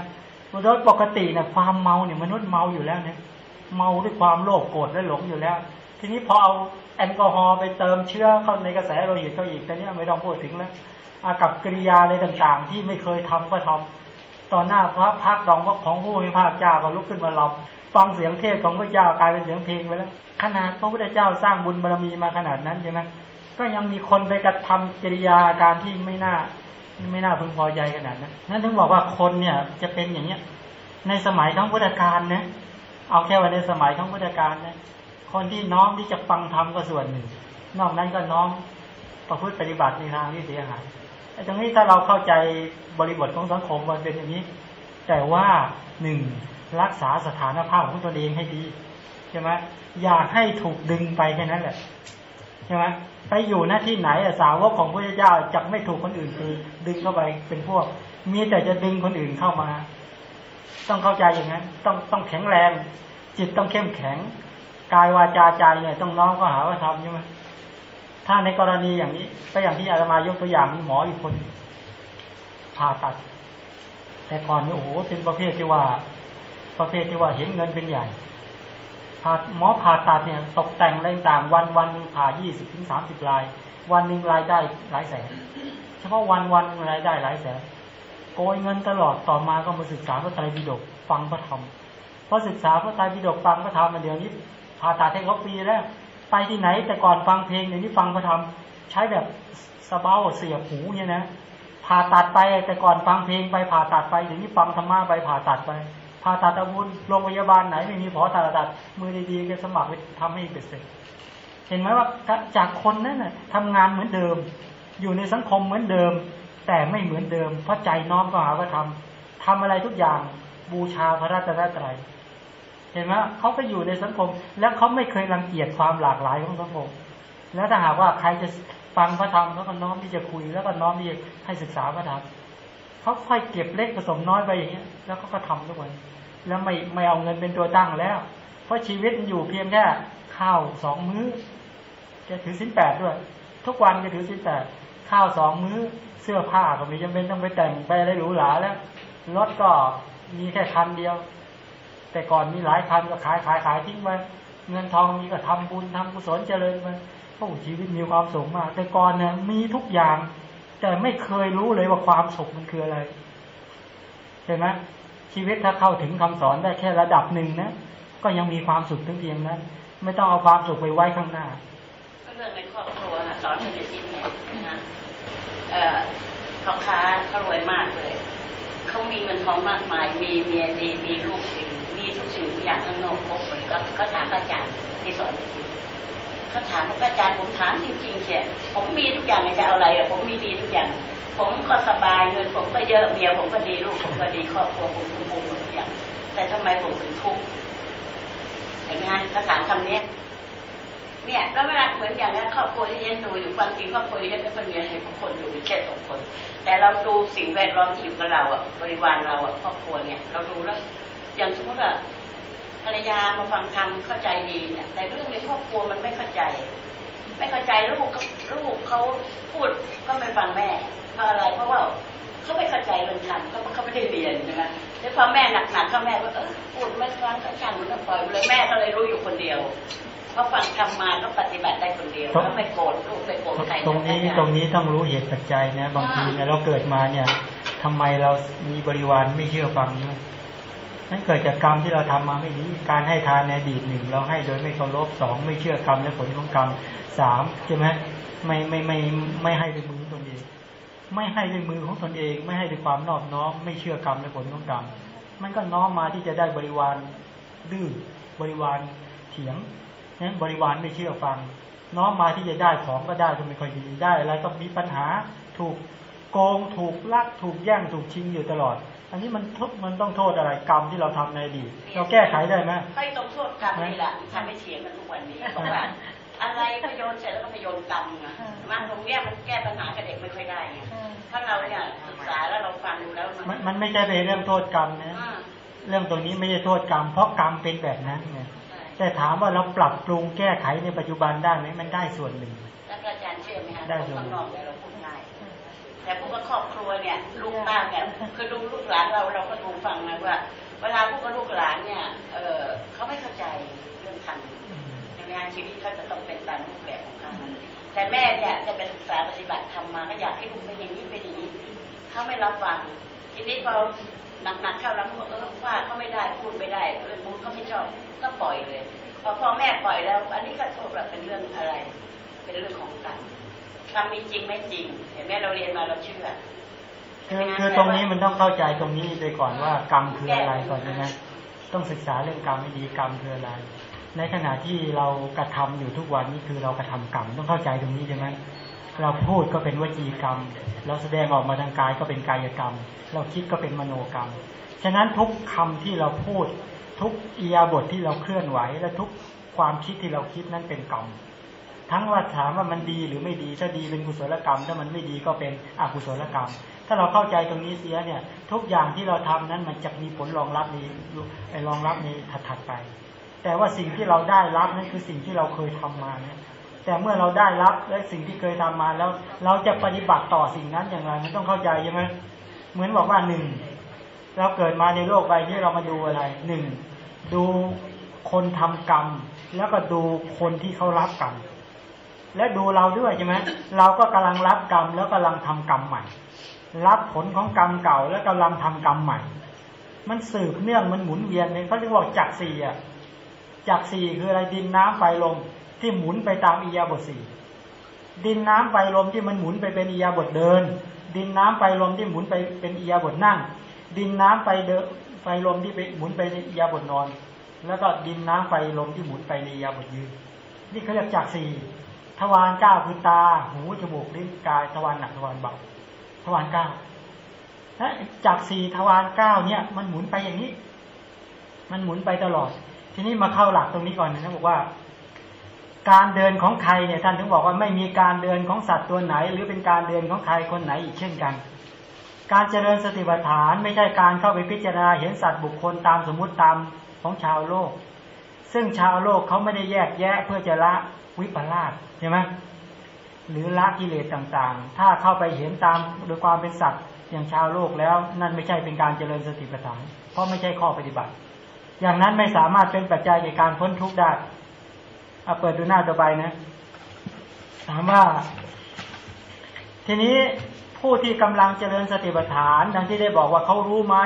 มนุษย์ปกติเนี่ยความเมาเนี่ยมนุษย์เมาอยู่แล้วเนี่ยเมาด้วยความโลภโกรธและหลงอยู่แล้ว ทีนี้พอเอาแอลกอฮอล์ไปเติมเชื้อเข้าในกระแสโลหิตเขาอีกแต่เนี้ยไม่ต้องพูดถึงแล้วอากับกิริยาอะไรต่างๆ ที่ไม่เคยทำก็ทำตอนหน้าพระพักดองว่าของผู้มีภาคเจ้าก็ลุกขึ้นมาลำฟังเสียงเทศของพระเจ้ากลายเป็นเสียงเพลงไปแล้วขนาดพระพุทธเจ้าสร้างบุญบารมีมาขนาดนั้นใช่ไหมก็ยังมีคนไปกระทำกิริยาการที่ไม่น่า ไม่น่าพึงพอใจขนาดนั้นนั่นถึงบอกว่าคนเนี่ยจะเป็นอย่างเนี้ย ในสมัยทั้งพุทธกาลนะเอาแค่ว่าในสมัยทั้งพุทธกาลนะคนที่น้อมที่จะฟังธรรมก็ส่วนหนึ่ง นอกนั้นก็น้อมประพฤติปฏิบัติในทางที่เสียหายไอ้ตรงนี้ถ้าเราเข้าใจบริบทของสังคมมันเป็นอย่างนี้ แต่ว่าหนึ่งรักษาสถานภาพของตนเองให้ดีใช่ไหมอยากให้ถูกดึงไปแค่นั้นแหละใช่ไหม ไปอยู่หน้าที่ไหนสาวกของพระเจ้าจะไม่ถูกคนอื่นคือดึงเข้าไปเป็นพวก มีแต่จะดึงคนอื่นเข้ามา ต้องเข้าใจอย่างนั้น ต้องต้องแข็งแรง จิตต้องเข้มแข็งกายวาจาใจเนี่ยต้องน้อมก็หาว่าทำใช่ไหมถ้าในกรณีอย่างนี้ก็อย่างที่อาตมายกตัวอย่างมีหมออีกคนผ่าตัด แต่ก่อนนี่โอ้โหเป็นประเภทที่ว่า ประเภทที่ว่าเห็นเงินเป็นใหญ่ ผ่าหมอผ่าตัดเนี่ยตกแต่งอะไรต่างวันวันหนึ่งผ่ายี่สิบถึงสามสิบราย วันหนึ่งรายได้หลายแสน เฉพาะวันวันรายได้หลายแสนโกยเงินตลอดต่อมาก็มาศึกษาพระไตรปิฎกฟังพระธรรมพอศึกษาพระไตรปิฎกฟังพระธรรมมาเดี๋ยวนี้ผ่าตัดให้เขาปีแล้วไปที่ไหนแต่ก่อนฟังเพลงเดี๋ยวนี้ฟังพระธรรมใช้แบบสเบ้าเสียบหูเนี่ยนะผ่าตัดไปแต่ก่อนฟังเพลงไปผ่าตัดไปเดี๋ยวนี้ฟังธรรมะไปผ่าตัดไป ผ่าตัดอาวุธโรงพยาบาลไหนไม่มีพอผ่าตัดมือดีๆก็สมัครไปทำให้เสร็จ เห็นไหมว่าจากคนนั้นน่ะทำงานเหมือนเดิม อยู่ในสังคมเหมือนเดิม แต่ไม่เหมือนเดิม เพราะใจน้อมก็หาว่าทำทำอะไรทุกอย่างบูชาพระราชตรัยเห็นไหมเขาก็อยู่ในสังคม แล้วเขาไม่เคยรังเกียจความหลากหลายของสังคมแล้วถ้าหากว่าใครจะฟังพระธรรมแล้วก็น้อมที่จะคุยแล้วก็น้อมที่จะให้ศึกษาพระธรรม เขาค่อยเก็บเล็กผสมน้อยไปอย่างเงี้ย แล้วเขาก็ทำทุกวันแล้วไม่ไม่เอาเงินเป็นตัวตั้งแล้ว เพราะชีวิตมันอยู่เพียงแค่ข้าวสองมื้อจะถือสินแปดด้วย ทุกวันจะถือสินแปดข้าวสองมื้อเสื้อผ้าก็ไม่จำเป็นต้องไปแต่งไปอะไรหรูหราแล้วรถก็มีแค่คันเดียว แต่ก่อนมีหลายคันก็ขายขายขายทิ้งไปเงินทองมีก็ทำบุญทำกุศลเจริญไปโอ้ชีวิตมีความสุขมาก แต่ก่อนเนี่ยมีทุกอย่าง แต่ไม่เคยรู้เลยว่าความสุขมันคืออะไรเห็นไหมชีวิตถ้าเข้าถึงคำสอนได้แค่ระดับหนึ่งนะก็ยังมีความสุขถึงเพียงนั้นไม่ต้องเอาความสุขไปไว้ข้างหน้าก็เรื่องในครอบครัวสอนให้เด็กกินเนี่ยนะเออเขาค้าเขารวยมากเลยเขามีเงินทองมากมาย มีเมียดีมีลูกดีมีทุกสิ่งทุกอย่างข้างนอกครบเลยก็ก็ถามอาจารย์ที่สอนเด็ก กินเขาถามว่าอาจารย์ผมถามจริงๆเชียผมมีทุกอย่างจะเอาอะไรผมมีดีทุกอย่าง ผมก็สบายเงินผมก็เยอะเมียผมก็ดีลูกผมก็ดีครอบครัวผมสมบูรณ์หมดทุกอย่าง แต่ทำไมผมถึงทุกข์เห็นไหมฮะเขาถามคำนี้เนี่ยแล้วเวลาเหมือนอย่างนี้ครอบครัวที่เย็นดูอยู่ความจริงครอบครัวที่เย็นไม่เป็นมีอะไรทุกคนอยู่มีแค่สองคน แต่เราดูสิ่งแวดล้อมที่อยู่กับเราอะบริวารเราอะครอบครัวเนี่ยเราดูแล้วอย่างสมมติว่า ภรรยามาฟังธรรมเข้าใจดีเนี่ยแต่เรื่องในครอบครัวมันไม่เข้าใจ ไม่เข้าใจลูกลูกเขาพูดก็ไม่ฟังแม่เพราะอะไรเพราะว่าเขาไม่เข้าใจเรื่องธรรมเขาเขาไม่ได้เรียนใช่ไหมแล้วพอแม่หนักๆเขาแม่ก็เออพูดไม่ฟังก็ช่างมันก็ปล่อยไปเลยแม่ก็เลยรู้อยู่คนเดียวก็ฟังธรรมมาก็ปฏิบัติได้คนเดียวก็ไม่โกรธลูกไม่โกรธใครตรงนี้ตรงนี้ต้องรู้เหตุปัจจัยนะ บางทีเนี่ยเราเกิดมาเนี่ยทำไมเรามีบริวารไม่เชื่อฟังเนี่ย นั่นเกิดจากกรรมที่เราทำมาไม่ดีการให้ทานในอดีตหนึ่งเราให้โดยไม่เคารพสองไม่เชื่อกรรมและผลของกรรมสามใช่ไหมไม่ไม่ไม่ไม่ให้ด้วยมือตนเอง ไม่ให้ด้วยมือของตนเอง ไม่ให้ด้วยความนอบน้อม ไม่เชื่อกรรมและผลของกรรมมันก็น้อมมาที่จะได้บริวารดื้อบริวารเถียงนั้นบริวารไม่เชื่อฟัง น้อมมาที่จะได้ของก็ได้ก็ไม่ค่อยดีได้อะไรก็มีปัญหาถูกโกงถูกลักถูกแย่งถูกชิงอยู่ตลอด อันนี้มันทุกมันต้องโทษอะไรกรรมที่เราทำในอดีตเราแก้ไขได้ไหมไม่ต้องโทษกรรมนี่แหละทำให้เถียงกันทุกวันนี้บอกว่าอะไรก็โยนเสร็จแล้วก็ไปโยนกรรมไงมันตรงเนี้ยมันแก้ปัญหากับเด็กไม่ค่อยได้ไงถ้าเราเนี่ยศึกษาแล้วเราฟังดูแล้วมัมันนมันไม่ใช่เป็นเรื่องโทษกรรมนะอ่าเรื่องตรงนี้ไม่ใช่โทษกรรม เพราะกรรมเป็นแบบนั้นไงใช่แต่ถามว่าเราปรับปรุงแก้ไขในปัจจุบันได้ไหมมันได้ส่วนหนึ่งแล้วก็อาจารย์เชื่อไหมฮะได้คนเลยข้างนอกเนี่ยเราพูดง่าย แต่พวกว่าครอบครัวเนี่ยลูกบ้านเนี่ยคือดูลูกหลานเราเราก็ดูฟังนะว่า เวลาพวกกับลูกหลานเนี่ยเออเขาไม่เข้าใจเรื่องธรรมใช่ไหมฮะชีวิตเขาจะต้องเป็นตามรูปแบบของเขาแต่แม่เนี่ยจะเป็นศึกษาปฏิบัติธรรมมาก็อยากให้ลูกเป็นอย่างนี้เป็นอย่างนี้เขาไม่รับฟังทีนี้พอหนักๆเข้าแล้วเขาบอกเออว่าเขาไม่ได้พูดไม่ได้เออพูดเขาไม่ชอบก็ปล่อยเลยพอพ่อแม่ปล่อยแล้ว อันนี้ก็โทษว่าเป็นเรื่องอะไร เป็นเรื่องของกรรม กรรมมีจริงไม่จริง เห็นไหมเราเรียนมาเราเชื่อคือคือตรงนี้มันต้องเข้าใจตรงนี้ไปก่อนว่ากรรมคืออะไรก่อนใช่ไหมต้องศึกษาเรื่องกรรมให้ดีกรรมคืออะไร ในขณะที่เรากระทำอยู่ทุกวันนี้คือเรากระทำกรรมต้องเข้าใจตรงนี้ใช่ไหมเราพูดก็เป็นวจีกรรม เราแสดงออกมาทางกายก็เป็นกายกรรม เราคิดก็เป็นมโนกรรม ฉะนั้นทุกคำที่เราพูด ทุกอียาบทที่เราเคลื่อนไหว และทุกความคิดที่เราคิดนั้นเป็นกรรม ทั้งว่าถามว่ามันดีหรือไม่ดี ถ้าดีเป็นกุศลกรรม ถ้ามันไม่ดีก็เป็นอกุศลกรรม ถ้าเราเข้าใจตรงนี้เสียเนี่ย ทุกอย่างที่เราทำนั้นมันจะมีผลรองรับในรองรับในถัดๆไป แต่ว่าสิ่งที่เราได้รับนั่นคือสิ่งที่เราเคยทำมาเนี่ยแต่เมื่อเราได้รับและสิ่งที่เคยทำมาแล้ว เราจะปฏิบัติต่อสิ่งนั้นอย่างไรมันต้องเข้าใจใช่ไหมเหมือนบอกว่าหนึ่งเราเกิดมาในโลกใบนี้เรามาดูอะไรหนึ่งดูคนทำกรรม แล้วก็ดูคนที่เขารับกรรม และดูเราด้วยใช่ไหมเราก็กำลังรับกรรมแล้วกำลังทำกรรมใหม่ รับผลของกรรมเก่าแล้วกำลังทำกรรมใหม่ มันสืบเนื่องมันหมุนเวียนเลยเขาเรียกว่าจักรสี่อะจักรสี่คืออะไรดินน้ำไฟลมที่หมุนไปตามอิยาบทสี่ดินน้ำไฟลมที่มันหมุนไปเป็นอิยาบทเดิน ดินน้ำไฟลมที่หมุนไปเป็นอิยาบทนั่ง ดินน้ำไฟเดนไฟลมที่ไปหมุนไปในอิยาบทนอน แล้วก็ดินน้ำไฟลมที่หมุนไปในอิยาบทยืน นี่เขาเรียกจักรสี่ ทวารเก้าคือตา หูจมูกลิ้นกายทวารหนักทวารเบาทวารเก้าและจากสี่ทวารเก้าเนี่ย มันหมุนไปอย่างนี้ มันหมุนไปตลอด ทีนี้มาเข้าหลักตรงนี้ก่อนนะบอกว่า การเดินของใครเนี่ยท่านถึงบอกว่าไม่มีการเดินของสัตว์ตัวไหน หรือเป็นการเดินของใครคนไหนอีกเช่นกัน การเจริญสติปัฏฐาน ไม่ใช่การเข้าไปพิจารณาเห็นสัตว์บุคคลตามสมมุติตามของชาวโลก ซึ่งชาวโลกเขาไม่ได้แยกแยะเพื่อจะละ วิปลาสใช่ไหมหรือละกิเลสต่างๆ ถ้าเข้าไปเห็นตามโดยความเป็นสัตว์อย่างชาวโลกแล้ว นั่นไม่ใช่เป็นการเจริญสติปัฏฐานเพราะไม่ใช่ข้อปฏิบัติ อย่างนั้นไม่สามารถเป็นปัจจัยในการพ้นทุกข์ได้เอาเปิดดูหน้าต่อไปนะ ถามว่า ทีนี้ผู้ที่กำลังเจริญสติปัฏฐานดังที่ได้บอกว่าเขารู้ไหม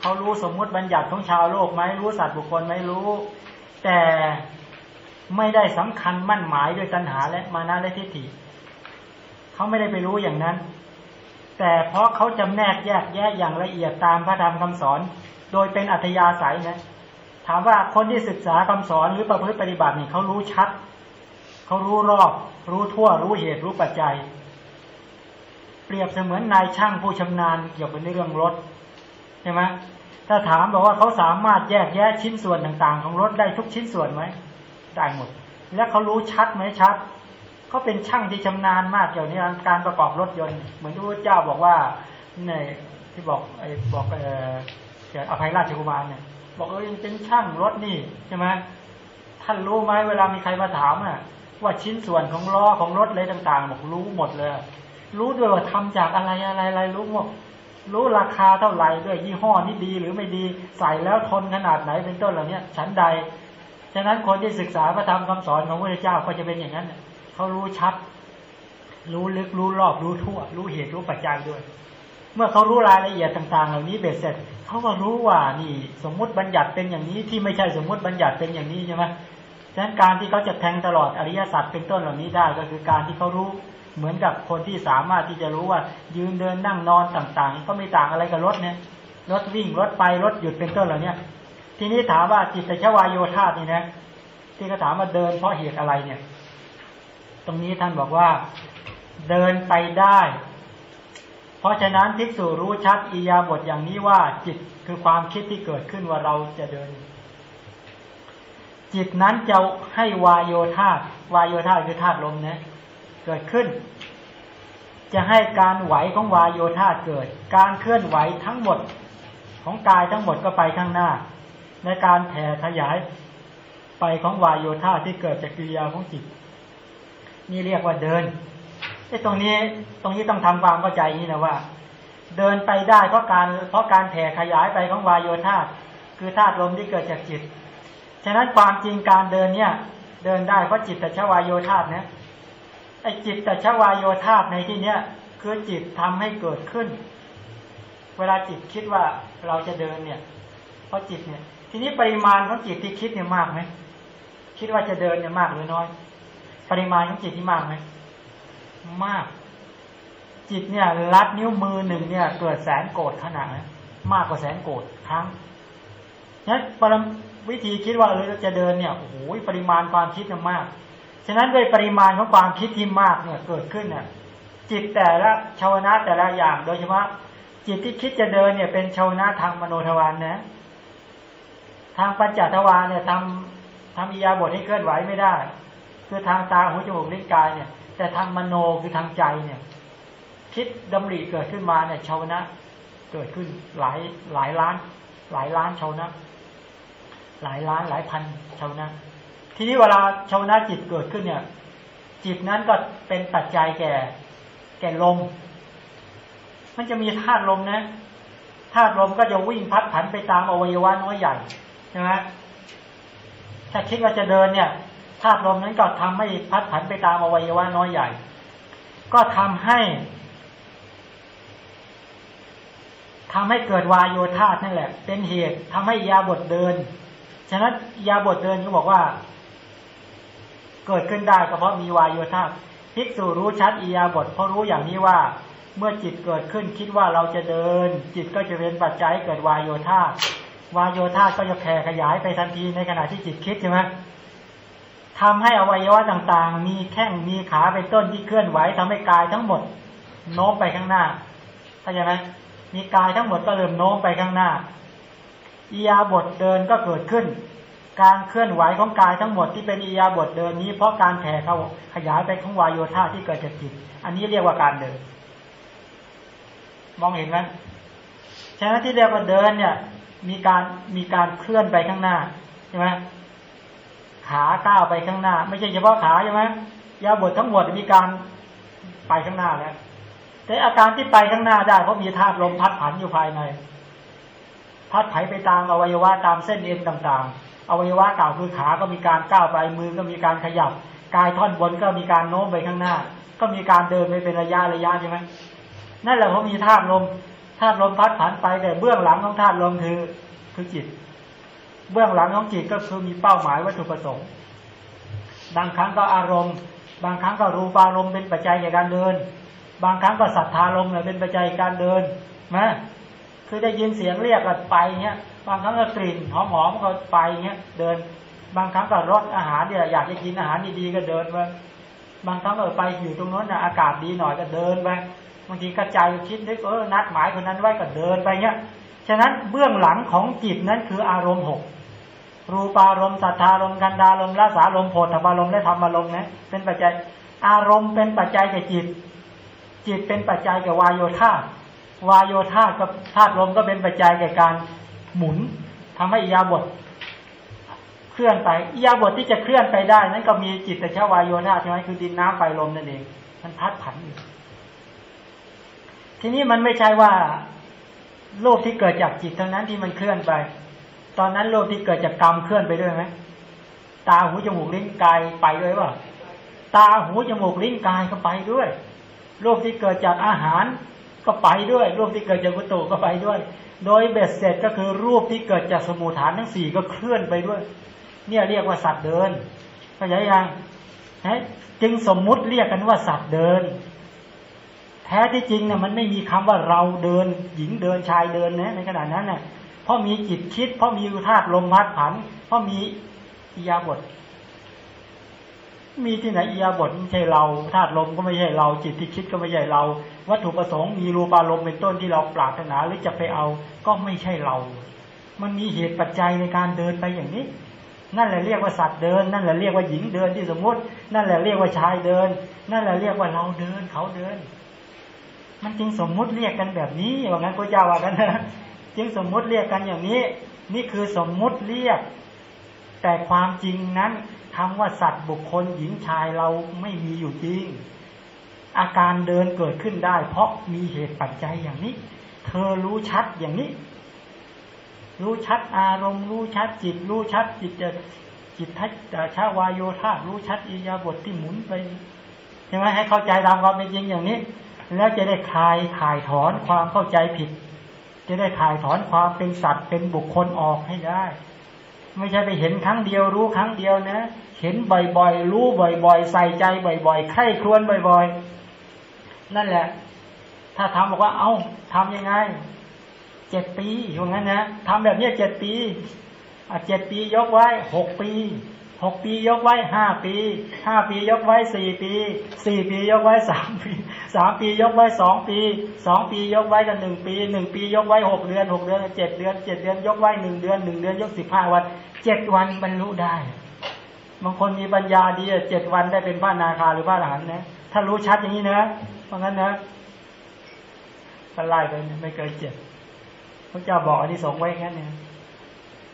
เขารู้สมมุติบัญญัติของชาวโลกไหมรู้สัตว์บุคคลไหมรู้ แต่ ไม่ได้สำคัญมั่นหมายด้วยตัณหาและมานะและทิฏฐิเขาไม่ได้ไปรู้อย่างนั้น แต่เพราะเขาจำแนกแยกแยะอย่างละเอียดตามพระธรรมคำสอน โดยเป็นอัธยาศัยนะถามว่าคนที่ศึกษาคำสอนหรือประพฤติปฏิบัตินี่เขารู้ชัดเขารู้รอบ รู้ทั่ว รู้เหตุรู้ปัจจัย เปรียบเสมือนนายช่างผู้ชำนาญเกี่ยวกับในเรื่องรถใช่ไหมถ้าถามบอกว่าเขาสามารถแยกแยะชิ้นส่วนต่าง ๆ ของรถได้ทุกชิ้นส่วนไหม ได้หมด และเขารู้ชัดไหมชัดเขาเป็นช่างที่ชำนาญมากเกี่ยวกับการประกอบรถยนต์ เหมือนที่พระเจ้าบอกว่าในที่บอกไอ้บอกเออเกี่ยวกับอภัยราชกุมารเนี่ย บอกเออยังเป็นช่างรถนี่ใช่ไหมท่านรู้ไหมเวลามีใครมาถามอะ ว่าชิ้นส่วนของล้อของรถอะไรต่าง ๆ บอกรู้หมดเลย รู้ด้วยว่าทำจากอะไรอะไรอะไรรู้หมดรู้ราคาเท่าไหร่ด้วยยี่ห้อนี้ดีหรือไม่ดีใส่แล้วทนขนาดไหนเป็นต้นเหล่านี้ชั้นใด ฉะนั้นคนที่ศึกษาพระธรรมคำสอนของพระเจ้าก็จะเป็นอย่างนั้นเขารู้ชัด รู้ลึกรู้รอบรู้ทั่ว รู้เหตุรู้ปัจจัยด้วย เมื่อเขารู้รายละเอียดต่าง ๆ เหล่านี้เบ็ดเสร็จเขาก็รู้ว่านี่สมมุติบัญญัติเป็นอย่างนี้ที่ไม่ใช่สมมุติบัญญัติเป็นอย่างนี้ใช่ไหมฉะนั้นการที่เขาจะแทงตลอดอริยสัจเป็นต้นเหล่านี้ได้ ก็คือการที่เขารู้เหมือนกับคนที่สามารถที่จะรู้ว่า ยืนเดินนั่งนอนต่างๆ ก็ไม่ต่างอะไรกับรถเนี่ยรถวิ่งรถไปรถหยุดเป็นต้นเหล่านี้ ทีนี้ถามว่าจิตตชวายโยธานี่นะ ที่เขาถามว่าเดินเพราะเหตุอะไรเนี่ย ตรงนี้ท่านบอกว่าเดินไปได้ เพราะฉะนั้นภิกษุรู้ชัดอียาบทอย่างนี้ว่าจิตคือความคิดที่เกิดขึ้นว่าเราจะเดิน จิตนั้นจะให้วายโยธาวายโยธาคือธาตุลมนะเกิดขึ้น จะให้การไหวของวายโยธาเกิด การเคลื่อนไหวทั้งหมดของกายทั้งหมดก็ไปข้างหน้า ในการแผ่ขยายไปของวายโยธาที่เกิดจากกิริยาของจิต นี่เรียกว่าเดินไอ้ตรงนี้ตรงนี้ต้องทำความเข้าใจนี่นะว่า เดินไปได้เพราะการเพราะการแผ่ขยายไปของวายโยธาคือธาตุลมที่เกิดจากจิต ฉะนั้นความจริงการเดินเนี่ย เดินได้เพราะจิตแต่ชวายโยธาเนี่ยไอ้จิตแต่ชวายโยธาในที่เนี้ยคือจิตทำให้เกิดขึ้น เวลาจิตคิดว่าเราจะเดินเนี่ย เพราะจิตเนี่ย ทีนี้ปริมาณของจิตที่คิดเนี่ยมากไหมคิดว่าจะเดินเนี่ยมากหรือน้อย ปริมาณของจิตที่มากไหมมาก จิตเนี่ยรัดนิ้วมือหนึ่งเนี่ยเกิดแสนโกรธขนาดนะมากกว่าแสนโกรธครั้งนั้นปรมวิธีคิดว่าเราจะเดินเนี่ยโอ้โหปริมาณความคิดเนี่ยมาก ฉะนั้นด้วยปริมาณของความคิดที่มากเนี่ยเกิดขึ้นเนี่ยจิตแต่ละชาวนะแต่ละอย่าง โดยเฉพาะจิตที่คิดจะเดินเนี่ยเป็นชาวนะทางมโนทวารนะ ทางปัญจทวารเนี่ยทำทำอิยาบทให้เคลื่อนไหวไม่ได้ คือทางตาหูจมูกลิ้นกายเนี่ย แต่ทางมโนคือทางใจเนี่ย คิดดำริเกิดขึ้นมาเนี่ยชาวนะ เกิดขึ้นหลายหลายล้าน หลายล้านชาวนะ หลายล้านหลายพันชาวนะ ทีนี้เวลาชาวนะจิตเกิดขึ้นเนี่ย จิตนั้นก็เป็นปัจจัยแก่ แก่ลมมันจะมีธาตุลมนะธาตุลมก็จะวิ่งพัดผันไปตามอวัยวะน้อยใหญ่ ใช่ไหมถ้าคิดว่าจะเดินเนี่ยธาตุลมนั้นก็ทำให้พัดผันไปตามอวัยวะน้อยใหญ่ ก็ทำให้ทำให้เกิดวายโยธานั่นแหละ เป็นเหตุทำให้ยาบทเดิน ฉะนั้นยาบทเดินก็บอกว่า เกิดขึ้นได้ก็เพราะมีวายโยธาภิกษุรู้ชัดอียาบทเพราะรู้อย่างนี้ว่า เมื่อจิตเกิดขึ้นคิดว่าเราจะเดิน จิตก็จะเป็นปัจจัยเกิดวายโยธา วายโยธาก็จะแผ่ขยายไปทันทีในขณะที่จิตคิดใช่ไหมทำให้อวัยวะต่างๆ มีแข้งมีขาเป็นต้นที่เคลื่อนไหวทำให้กายทั้งหมด โน้มไปข้างหน้าเข้าใจไหมมีกายทั้งหมดก็เริ่มโน้มไปข้างหน้าอียาบทเดินก็เกิดขึ้น การเคลื่อนไหวของกายทั้งหมดที่เป็นอียาบทเดินนี้ เพราะการแผ่เขาขยายไปของวายโยธาที่เกิดจากจิต อันนี้เรียกว่าการเดิน มองเห็นไหมฉะนั้นที่เรียกว่าเดินเนี่ย มีการมีการเคลื่อนไปข้างหน้าใช่ไหมขาก้าวไปข้างหน้า ไม่ใช่เฉพาะขาใช่ไหมยาบททั้งหมดมีการไปข้างหน้าแล้วแต่อาการที่ไปข้างหน้าได้เพราะมีธาตุลมพัดผันอยู่ภายใน พัดไถไปตามอวัยวะตามเส้นเอ็นต่างๆ อวัยวะเก่าคือขาก็มีการก้าวไปมือก็มีการขยับ กายท่อนบนก็มีการโน้มไปข้างหน้า ก็มีการเดินไปเป็นระยะระยะใช่ไหมนั่นแหละเพราะมีธาตุลม ธาตุลมพัดผันไปแต่เบื้องหลังของธาตุลมคือคือจิต เบื้องหลังของจิตก็คือมีเป้าหมายวัตถุประสงค์ บางครั้งก็อารมณ์ บางครั้งก็รูปารมณ์เป็นปัจจัยในการเดิน บางครั้งก็สัทธารมณ์เนี่ยเป็นปัจจัยการเดินนะคือได้ยินเสียงเรียกก็ไปเงี้ย บางครั้งก็กลิ่นหอมๆก็ไปเงี้ยเดิน บางครั้งก็รสอาหารเนี่ยอยากจะกินอาหารดีๆก็เดินไปบางครั้งก็ไปอยู่ตรงนั้นนะอากาศดีหน่อยก็เดินไป บางทีกระจายคิดนึกเออนัดหมายคนนั้นไว้ก็เดินไปเงี้ยฉะนั้นเบื้องหลังของจิตนั้นคืออารมณ์หกรูปารมณ์สัทธารมณ์กันดารมณ์ละสารมณ์โพธารมณ์และธรรมารมณ์นะเป็นปัจจัยอารมณ์เป็นปัจจัยแก่จิต จิตเป็นปัจจัยแก่วายโยธาวายโยธากับธาตุลมก็เป็นปัจจัยแก่การหมุนทำให้อยาบทเคลื่อนไปอยาบทที่จะเคลื่อนไปได้ นั้นก็มีจิตแต่ชาวายโยธาใช่ไหมคือดินน้ำไฟลมนั่นเอง มันพัดผันอยู่ ทีนี้มันไม่ใช่ว่าโลกที่เกิดจากจิตเท่านั้นที่มันเคลื่อนไป ตอนนั้นโลกที่เกิดจากกรรมเคลื่อนไปด้วยไหมตาหูจมูกลิ้นกายไปด้วยว่าตาหูจมูกลิ้นกายก็ไปด้วยรูปที่เกิดจากอาหารก็ไปด้วย รูปที่เกิดจากกุตุก็ไปด้วย โดยเบ็ดเสร็จก็คือรูปที่เกิดจากสมุทฐานทั้งสี่ก็เคลื่อนไปด้วย เนี่ยเรียกว่าสัตว์เดินเข้าใจยังจึงสมมุติเรียกกันว่าสัตว์เดิน แท้ที่จริงเนี่ยมันไม่มีคำว่าเราเดิน หญิงเดินชายเดินนะในขณะนั้นเนี่ยเพราะมีจิตคิด เพราะมีธาตุลมพัดผัน เพราะมีอิยาบท มีที่ไหนอิยาบทไม่ใช่เราธาตุลมก็ไม่ใช่เรา จิตที่คิดก็ไม่ใช่เรา วัตถุประสงค์มีรูปารมณ์เป็นต้นที่เราปรารถนาหรือจะไปเอาก็ไม่ใช่เรา มันมีเหตุปัจจัยในการเดินไปอย่างนี้ นั่นแหละเรียกว่าสัตว์เดิน นั่นแหละเรียกว่าหญิงเดินที่สมมติ นั่นแหละเรียกว่าชายเดิน นั่นแหละเรียกว่าเราเดินเขาเดิน มันจึงสมมุติเรียกกันแบบนี้ว่างั้นพระเจ้าว่ากันนะจึงสมมุติเรียกกันอย่างนี้ นี่คือสมมุติเรียก แต่ความจริงนั้นคำว่าสัตว์บุคคลหญิงชายเราไม่มีอยู่จริง อาการเดินเกิดขึ้นได้ เพราะมีเหตุปัจจัยอย่างนี้ เธอรู้ชัดอย่างนี้ รู้ชัดอารมณ์ รู้ชัดจิต รู้ชัดจิตจะจิตทัศชาวายโยธารู้ชัดอิยาบทที่หมุนไปใช่ไหมให้เข้าใจตามความเป็นจริงอย่างนี้ แล้วจะได้คลายถ่ายถอนความเข้าใจผิด จะได้ถ่ายถอนความเป็นสัตว์เป็นบุคคลออกให้ได้ ไม่ใช่ไปเห็นครั้งเดียวรู้ครั้งเดียวนะ เห็นบ่อยๆ รู้บ่อยๆ ใส่ใจบ่อยๆไข้ครวนบ่อยๆ นั่นแหละ ถ้าทำบอกว่า เอา้าทำยังไงเจ็ดปีอย่างนั้นนะทำแบบนี้เจ็ดปีอะเจ็ดปียกไว้หกปี หกปียกไว้ห้าปีห้าปียกไว้สี่ปีสี่ปียกไว้สามปีสามปียกไว้สองปีสองปียกไว้กันหนึ่งปีหนึ่งปียกไว้หกเดือนหกเดือนเจ็ดเดือนเจ็ดเดือนยกไว้หนึ่งเดือนหนึ่งเดือนยกสิบห้าวันเจ็ดวันบรรลุได้บางคนมีปัญญาดีเจ็ดวันได้เป็นพระนาคาหรือพระอรหันต์นะถ้ารู้ชัดอย่างนี้นะเพราะงั้นนะก็ไล่ไปไม่เกินเจ็ดพระเจ้าบอกอันนี้สงไว้แค่นี้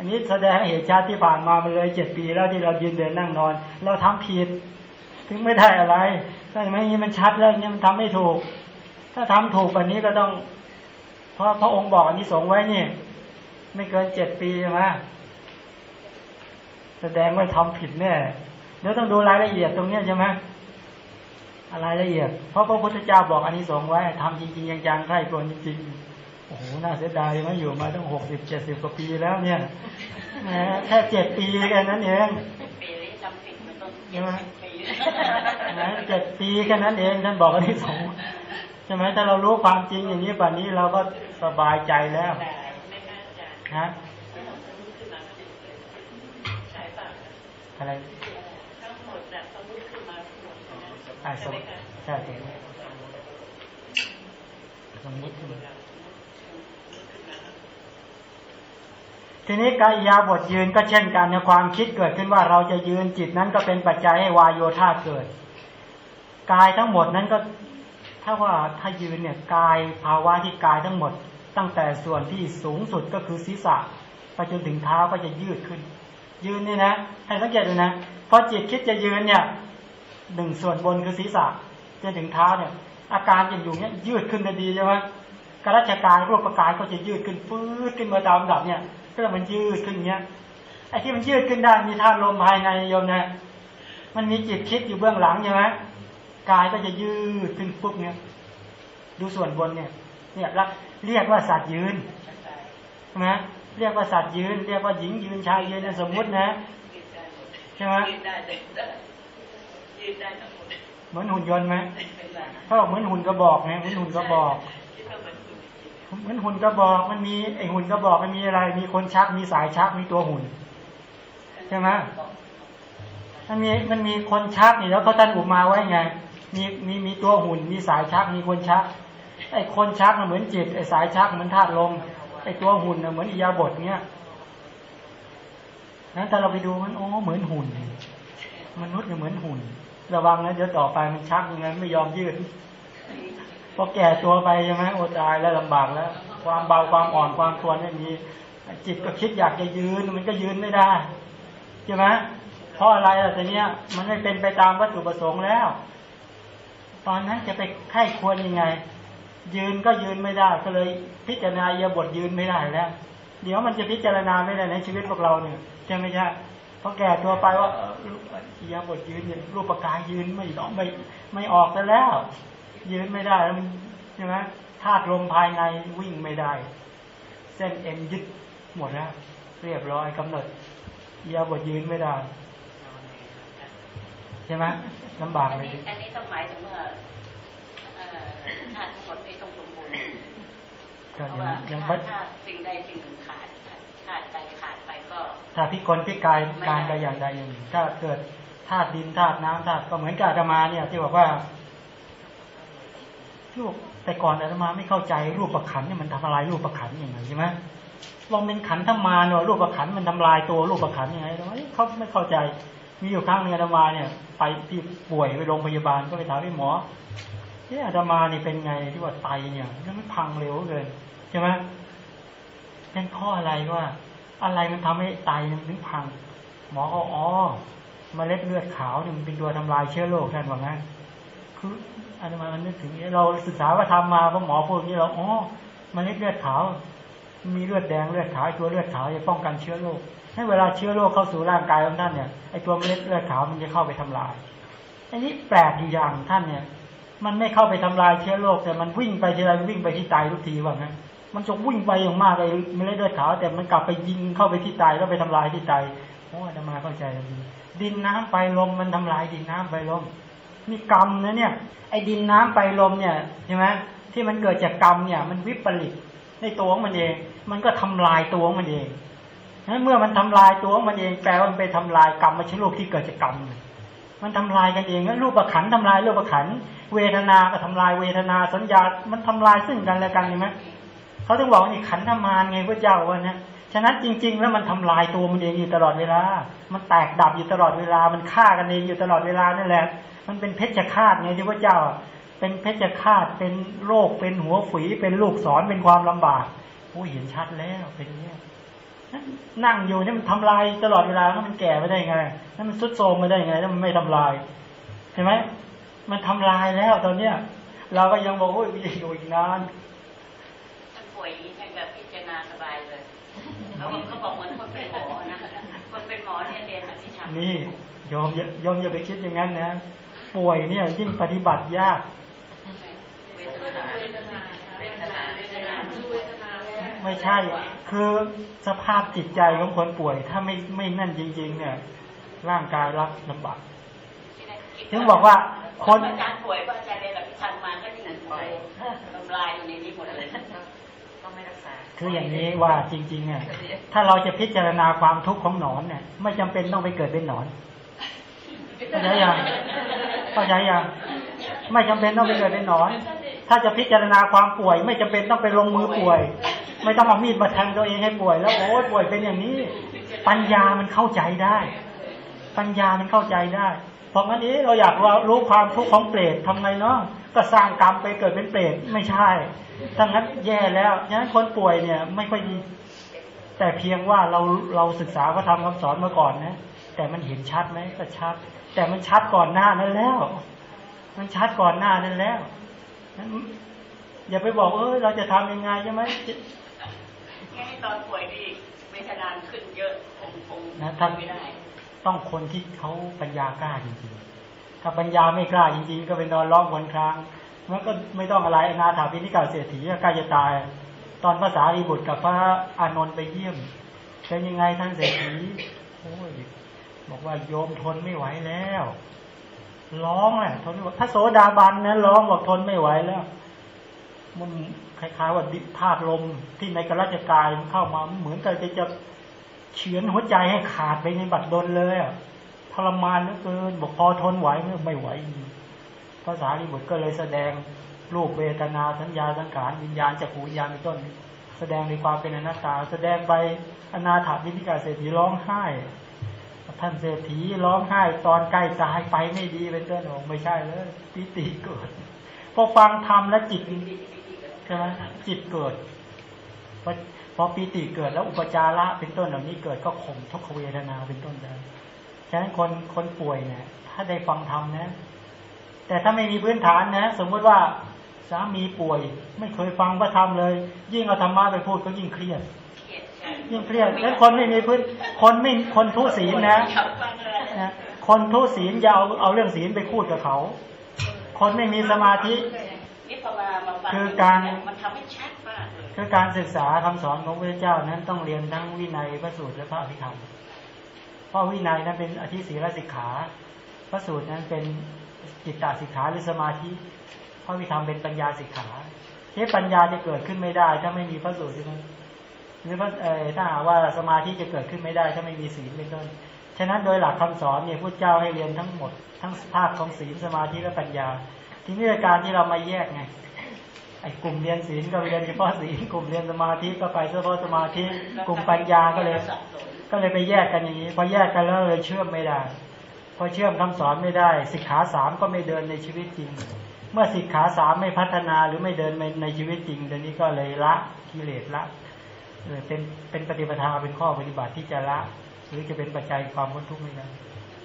นนี้แสดงเหตุชาติที่ผ่านมามันเลยเจ็ดปีแล้วที่เรายืนเดินนั่งนอน เราทำผิด ถึงไม่ได้อะไรถ้าอย่างนี้มันชัดแล้วเนี่ยมันทำไม่ถูก ถ้าทำถูกแบบนี้ก็ต้องเพราะพระองค์บอกอันนี้สงไว้นี่ไม่เกินเจ็ดปีใช่ไหมแสดงว่าทำผิดแน่เดี๋ยวต้องดูรายละเอียดตรงเนี้ยใช่ไหมรายละเอียด เพราะพระพุทธเจ้าบอกอันนี้สงไว้ทำจริงๆจังๆใคร่ควรจริงๆ โอ้โหน่าเสียดายไหมอยู่มาตั้งหกสิบเจ็ดสิบกว่าปีแล้วเนี่ยแหมแค่เจ็ดปีแค่นั้นเองปีนี้จำผิดมันต้องใช่ไหมปีแหมเจ็ดปีแค่นั้นเองท่านบอกอันนี้สงใช่ไหมถ้าเรารู้ความจริงอย่างนี้ป่านนี้เราก็สบายใจแล้วแต่ไม่น่าจะฮะไม่ต้องสมมติขึ้นมาใช่ป่ะอะไรทั้งหมดน่ะสมมติขึ้นมาทั้งหมดนะอ่าสใช่มไหมคะใช่ใช่สมมติขึ้นมา ทีนี้กายยาบทยืนก็เช่นกันในความคิดเกิดขึ้นว่าเราจะยืนจิตนั้นก็เป็นปัจจัยให้วายโยธาเกิด กายทั้งหมดนั้นก็ถ้าว่าถ้ายืนเนี่ยกายภาวะที่กายทั้งหมด ตั้งแต่ส่วนที่สูงสุดก็คือศีรษะไปจนถึงเท้าก็จะยืดขึ้น ยืนนี่นะให้สังเกตดูนะพอจิตคิดจะยืนเนี่ยหนึ่งส่วนบนคือศีรษะจนถึงเท้าเนี่ย อาการอย่างอยู่เนี่ยยืดขึ้นทันทีใช่ไหม กราชกายรูปกายก็จะยืดขึ้นฟื้นขึ้นมาตามลำดับเนี่ยก็มันยืดขึ้นเงี้ยไอ้ที่มันยืดขึ้นได้มีธาตุลมภายในโยมนะมันมีจิตคิดอยู่เบื้องหลังใช่ไหมกายก็จะยืดขึ้นปุ๊บเนี่ยดูส่วนบนเนี่ย เนี่ยเรียกว่าสัตว์ยืนใช่ไหมเรียกว่าสัตว์ยืน เรียกว่าหญิงยืนชายยืนนะสมมุตินะยืดได้หมดใช่ไหมยืดได้เด็กได้ยืดได้ทั้งหมดเหมือนหุ่นยนต์ไหมเป็นไรเขาบอกเหมือนหุ่นกระบอกไงเหมือนหุ่นกระบอก เหมือนหุ่นกระบอกมันมีไอหุ่นกระบอกมันมีอะไร มีคนชัก มีสายชัก มีตัวหุ่นใช่ไหมมันมีมันมีคนชักนี่แล้วเขาท่านอุมาไว้ไง มีมีมีตัวหุ่น มีสายชัก มีคนชัก ไอคนชักน่ะเหมือนจิต ไอสายชักเหมือนธาตุลม ไอตัวหุ่นน่ะเหมือนอิยาบทเนี้ยนั้นถ้าเราไปดูมันโอ้เหมือนหุ่นมนุษย์เนี่ยเหมือนหุ่น ระวังนะเดี๋ยวต่อไปมันชักยังไงไม่ยอมยืด พอแก่ตัวไปใช่ไหมโอตายแล้วลำบากแล้ว ความเบาความอ่อนความทวนไม่มีจิตก็คิดอยากจะยืน มันก็ยืนไม่ได้ใช่ไหมเพราะอะไรล่ะแต่เนี้ยมันไม่เป็นไปตามวัตถุประสงค์แล้ว ตอนนั้นจะไปไข้ควรยังไง ยืนก็ยืนไม่ได้ ก็เลยพิจารณาเอียบทยืนไม่ได้แล้ว เดี๋ยวมันจะพิจารณาไม่ได้ในชีวิตพวกเราเนี่ยใช่ไหมใช่พอแก่ตัวไปว่าเยาบทยืนเนี่ยรูปปากกายยืนไม่ออกไม่ไม่ออกซะแล้ว ยืนไม่ได้แล้วมันใช่ไหมธาตุลมภายในวิ่งไม่ได้ เส้นเอ็นยึดหมดแล้วเรียบร้อยกำหนดอิริยาบทยืนไม่ได้ใช่ไหมลำบากอันเลยนี้อันนี้ต้องหมายถึงว่าเอ่อธาตุทั้งหมดไม่ต้องสมบูรณ์ก็เพยัราะงว่ายังถ้าไม่ถ้าสิ่งใดสิ่งหนึ่งขาดธาตุใดขาดไปก็ถ้าพิกลพิกายการใดอย่างใดอย่างหนึ่งถ้าเกิดธาตุดินธาตุน้ำธาตุก็เหมือนกับอาตมาเนี่ย ที่บอกว่า ลูกแต่ก่อนอาตมาไม่เข้าใจรูปประขันเนี่ยมันทำลายรูปประขันยังไงใช่ไหมลองเป็นขันธมาเนอะรูปประขันมันทำลายตัวรูปประขันยังไงทำไมเขาไม่เข้าใจ มีอยู่ครั้งนึงอาตมาเนี่ย ไปที่ป่วยไปโรงพยาบาลก็ไปถามพี่หมอที่อาตมานี่เป็นไงที่ว่าไตเนี่ยมันพังเร็วเกินใช่ไหมเป็นเพ่ออะไรว่า อะไรมันทำให้ไตมันถึงพัง หมอก็อ๋อเมล็ดเลือดขาวเนี่ยมันเป็นตัวทำลายเชื้อโรคท่านว่างั้นคือ อาตมานึกถึงเราศึกษาว่าทำมาพราะหมอพูดอย่างนี้เราอ๋อเมล็ดเลือดขาว มีเลือดแดงเลือดขาวไอตัวเลือดขาวจะป้องกันเชื้อโรคให้เวลาเชื้อโรคเข้าสู่ร่างกายของท่านเนี่ยไอตัวเมล็ดเลือดขาวมันจะเข้าไปทำลายอันนี้แปลกอยู่อย่างท่านเนี่ย มันไม่เข้าไปทำลายเชื้อโรคแต่มันวิ่งไปทีไรวิ่งไปที่ไตทุกทีว่างั้นมันจะวิ่งไปอย่างมากเลยไม่ได้เลือดขาว แต่มันกลับไปยิงเข้าไปที่ไตแล้วไปทำลายที่ไตโอ้อาตมาเข้าใจแล้วดีดินน้ำไปลมมันทำลายดินน้ำไปลม นี่กรรมนะเนี่ย ไอ้ดินน้ำไปลมเนี่ยใช่ไหมที่มันเกิดจากกรรมเนี่ย มันวิปริตในตัวของมันเอง มันก็ทำลายตัวของมันเองนั้นเมื่อมันทำลายตัวของมันเองแปลว่ามันไปทำลายกรรมมาชลูกที่เกิดจากกรรมมันทำลายกันเองแล้วรูปประขันทำลายรูปประขันเวทนาก็ทำลายเวทนาสัญญา มันทำลายซึ่งกันและกันใช่ไหมเขาถึงบอกว่านี่ขันธมารไงพระเจ้าว่านะฉะนั้นจริง ๆ แล้วมันทำลายตัวมันเองอยู่ตลอดเวลา มันแตกดับอยู่ตลอดเวลา มันฆ่ากันเองอยู่ตลอดเวลานั่นแหละ มันเป็นเพชฌฆาตไงที่พระเจ้า เป็นเพชฌฆาตเป็นโรคเป็นหัวฝีเป็นลูกศรเป็นความลำบากโอ้เห็นชัดแล้วเป็นเนี้ยนั่งอยู่เนี่ยมันทำลายตลอดเวลาแล้วมันแก่ไม่ได้ไงแล้วมันสุดโทรมไม่ได้ไงแล้วมันไม่ทำลายเห็นไหมมันทำลายแล้วตอนเนี้ย เราก็ยังบอกโอ้ยมันจะอยู่อีกนานท่านป่วยนี้ท่านแบบพิจารณาสบายเลยเขาบอกเขาบอกเหมือนคนเป็นหมอนะคนเป็นหมอเนี่ยเรียนอภิธรรมนี่โยมย่าโยมอย่าไปคิดอย่างนั้นนะ ป่วยเนี่ยยิ่งปฏิบัติยากเวทนาเวทนาเวทนาเวทนาดูเวทนาแล้วไม่ใช่ คือสภาพจิตใจของคนป่วย ถ้าไม่ไม่นั่นจริง ๆ เนี่ย ร่างกายรับลำบากถึงบอกว่าคนอาจารย์ป่วยพระอาจารย์เรียนอภิธรรมมาก็ยิ่งป่วยทำลายอยู่ในนี้หมดเลยก็ไม่รักษาคืออย่างนี้ว่าจริงๆเนี่ยถ้าเราจะพิจารณาความทุกข์ของหนอนเนี่ย ไม่จำเป็นต้องไปเกิดเป็นหนอนเข้าใจยัง เข้าใจยังไม่จำเป็นต้องไปเกิดเป็นหนอน ถ้าจะพิจารณาความป่วย ไม่จำเป็นต้องไปลงมือป่วย ไม่ต้องเอามีดมาแทงตัวเองให้ป่วย แล้วโอ้ยป่วยเป็นอย่างนี้ ปัญญามันเข้าใจได้ ปัญญามันเข้าใจได้ เพราะงั้นนี้เราอยากรู้ความทุกข์ของเปรตทำไงเนาะก็สร้างกรรมไปเกิดเป็นเปรตไม่ใช่ถ้างั้นแย่แล้วฉะนั้นคนป่วยเนี่ย ไม่ค่อยดีแต่เพียงว่าเราเราศึกษาพระธรรมคำสอนมาก่อนนะ แต่มันเห็นชัดไหมก็ชัด แต่มันชัดก่อนหน้านั้นแล้ว มันชัดก่อนหน้านั้นแล้วนั้นอย่าไปบอกเออเราจะทำยังไงใช่ไหมแค่ให้ตอนป่วยดีเวทนาขึ้นเยอะคงคงนะถ้าไม่ได้ ต้องคนที่เขาปัญญากล้าจริงๆ ถ้าปัญญาไม่กล้าจริงๆ ก็ไปนอนร้องวนครางมันก็ไม่ต้องอะไรอนาถาพินิกาเศรษฐีก็ใกล้จะตาย ตอนภาษารีบุตรกับพระอานนท์ไปเยี่ยมเป็นยังไงท่านเศรษฐีโอ้ย บอกว่าโยมทนไม่ไหวแล้วร้องแหละทนไม่ไหวถ้าโสดาบันนะร้องบอกทนไม่ไหวแล้ว มันคล้ายๆว่าดิธาตุลมที่ในกระจกายมันเข้ามาเหมือนกับจะจะเฉือนหัวใจให้ขาดไปในบัดดลเลยอะทรมานเหลือเกินบอกพอทนไหวไมไม่ไหวภาษาลิบุตรก็เลยแสดงรูปเวทนาสัญญาสังขารวิญญาณจักรวิญญาณเป็นต้น แสดงในความเป็นอนัตตา แสดงไปอนาถาวินิกาเศรษฐีร้องไห้ ท่านเศรษฐีร้องไห้ตอนใกล้ตายไปไม่ดีเป็นต้นบอกไม่ใช่เลยปิติเกิดพอฟังธรรมแล้วจิตใช่ไหมจิตเกิดพอพอปีติเกิดแล้วอุปจาระเป็นต้นเหล่านี้เกิดก็ข่มทุกขเวทนาเป็นต้นได้ฉะนั้นคนคนป่วยเนี่ย ถ้าได้ฟังธรรมนะ แต่ถ้าไม่มีพื้นฐานนะ สมมติว่าสามีป่วย ไม่เคยฟังพระธรรมเลย ยิ่งเอาธรรมะไปพูดก็ยิ่งเครียด ยิ่งเครียดแล้วคนไม่มีพื้น คนไม่คนทุศีลนะนะคนทุศีลอย่าเอาเอาเรื่องศีลไปพูดกับเขา คนไม่มีสมาธิคือการมันทำให้ชัดมากคือการศึกษาคำสอนของพระเจ้านั้นต้องเรียนทั้งวินัยพระสูตรและพระอภิธรรมเพราะวินัยนั้นเป็นอธิศีลสิกขา พระสูตรนั้นเป็นจิตตสิกขาหรือสมาธิพระอภิธรรมเป็นปัญญาสิกขาเที่ปัญญาจะเกิดขึ้นไม่ได้ ถ้าไม่มีพระสูตรใช่ไหม หรือว่าเออถ้าหากว่าสมาธิจะเกิดขึ้นไม่ได้ถ้าไม่มีศีลเป็นต้น ฉะนั้นโดยหลักคำสอนเนี่ยพระเจ้าให้เรียนทั้งหมด ทั้งภาคของศีลสมาธิและปัญญา ทีนี้การที่เรามาแยกไงไอ้กลุ่มเรียนศีลก็เรียนเฉพาะศีลกลุ่มเรียนสมาธิก็ไปเฉพาะสมาธิกลุ่มปัญญาก็เลย ก็เลยไปแยกกันอย่างนี้พอแยกกันแล้วเลยเชื่อมไม่ได้พอเชื่อมคำสอนไม่ได้สิกขาสามก็ไม่เดินในชีวิตจริง เมื่อสิกขาสามไม่พัฒนาหรือไม่เดินในในชีวิตจริงเดี๋ยวนี้ก็เลยละกิเลสละ เออเป็นเป็นปฏิปทาเป็นข้อปฏิบัติที่จะละ หรือจะเป็นปัจจัยความพ้นทุกข์ไม่ได้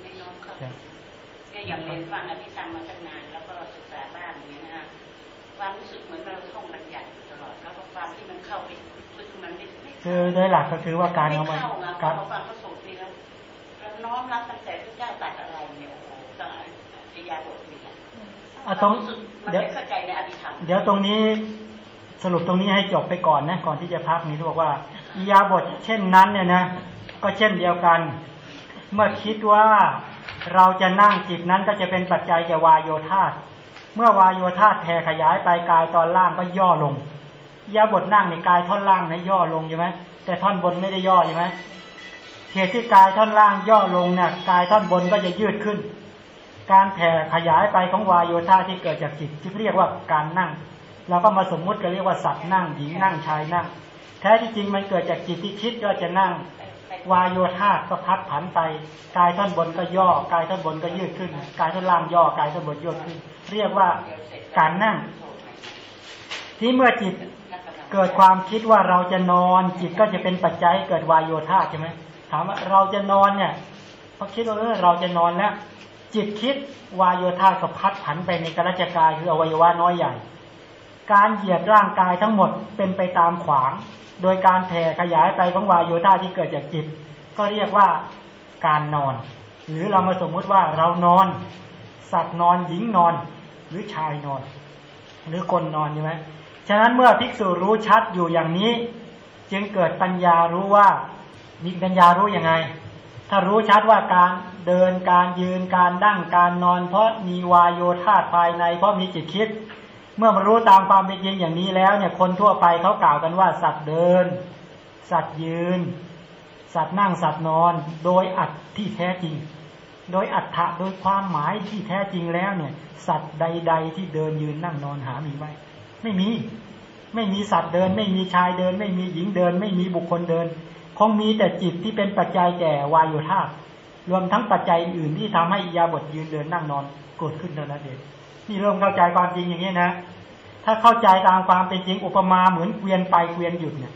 ไม่น้อมเข้าครับก็อย่างเรียนฟังอภิธรรมมาตั้งนานแล้วก็ศึกษาบ้านอย่างนี้นะฮะความรู้สึกเหมือนเราท่องบัญญัติอยู่ตลอดแล้วก็ความที่มันเข้าไปฝึกมันไม่ไม่คือโดยหลักก็คือว่าการเอามาไม่เข้าอะการพอฟังพระสูตรนี่แล้วเราน้อมรับตั้งแต่พระเจ้าตรัดอะไรเนี่ยโอ้โหต้องอิยาบทนี่นะอะตรงรู้สึกมันเดี๋ยวไม่เข้าใจในอภิธรรมเดี๋ยวตรงนี้ สรุปตรงนี้ให้จบไปก่อนนะก่อนที่จะพักนี้ที่บอกว่าอิยาบทเช่นนั้นเนี่ยนะก็เช่นเดียวกัน เมื่อคิดว่าเราจะนั่งจิตนั้นก็จะเป็นปัจจัยแก่วายโยธาเมื่อวายโยธาแผ่ขยายไปกายตอนล่างก็ย่อลงอิยาบทนั่งในกายท่อนล่างนะย่อลงใช่ไหมแต่ท่อนบนไม่ได้ย่อใช่ไหมเหตุที่กายท่อนล่างย่อลงเนี่ยกายท่อนบนก็จะยืดขึ้น การแผ่ขยายไปของวายโยธาที่เกิดจากจิตที่เรียกว่าการนั่ง เราก็มาสมมุติกันเรียกว่าสัตว์นั่งหญิงนั่งชายนั่ง แท้ที่จริงมันเกิดจากจิตที่คิดว่าจะนั่ง วายโยธาก็พัดผันไป กายท่อนบนก็ย่อกายท่อนบนก็ยืดขึ้น กายท่อนล่างย่อกายท่อนบนยืดขึ้น เรียกว่าการนั่ง ที่เมื่อจิตเกิดความคิดว่าเราจะนอนจิตก็จะเป็นปัจจัยให้เกิดวายโยธาใช่ไหมถามว่าเราจะนอนเนี่ยพอคิดว่าเออเราจะนอนแล้วจิตคิดวายโยธาก็พัดผันไปในกระจกายคืออวัยวะน้อยใหญ่ การเหยียดร่างกายทั้งหมดเป็นไปตามขวาง โดยการแผ่ขยายไปของวายโยธาที่เกิดจากจิต ก็เรียกว่าการนอน หรือเรามาสมมุติว่าเรานอน สัตว์นอนหญิงนอน หรือชายนอน หรือคนนอนใช่ไหมฉะนั้นเมื่อภิกษุรู้ชัดอยู่อย่างนี้ จึงเกิดปัญญารู้ว่ามีปัญญารู้ยังไง ถ้ารู้ชัดว่าการเดินการยืนการนั่งการนอน เพราะมีวายโยธาภายใน เพราะมีจิตคิด เมื่อมารู้ตามความเป็นจริงอย่างนี้แล้วเนี่ยคนทั่วไปเขากล่าวกันว่า สัตว์เดิน สัตว์ยืน สัตว์นั่งสัตว์นอน โดยอัดที่แท้จริง โดยอัฏฐะโดยความหมายที่แท้จริงแล้วเนี่ย สัตว์ใด ๆ ที่เดินยืนนั่งนอนหามีไหมไม่มี ไม่มีสัตว์เดิน ไม่มีชายเดิน ไม่มีหญิงเดิน ไม่มีบุคคลเดินคงมีแต่จิตที่เป็นปัจจัยแก่วายโยธารวมทั้งปัจจัยอื่นที่ทำให้อิยาบทยืนเดินนั่งนอนเกิดขึ้นเท่านั้นเอง นี่เริ่มเข้าใจความจริงอย่างนี้นะ ถ้าเข้าใจตามความเป็นจริงอุปมาเหมือนเกวียนไปเกวียนหยุดเนี่ย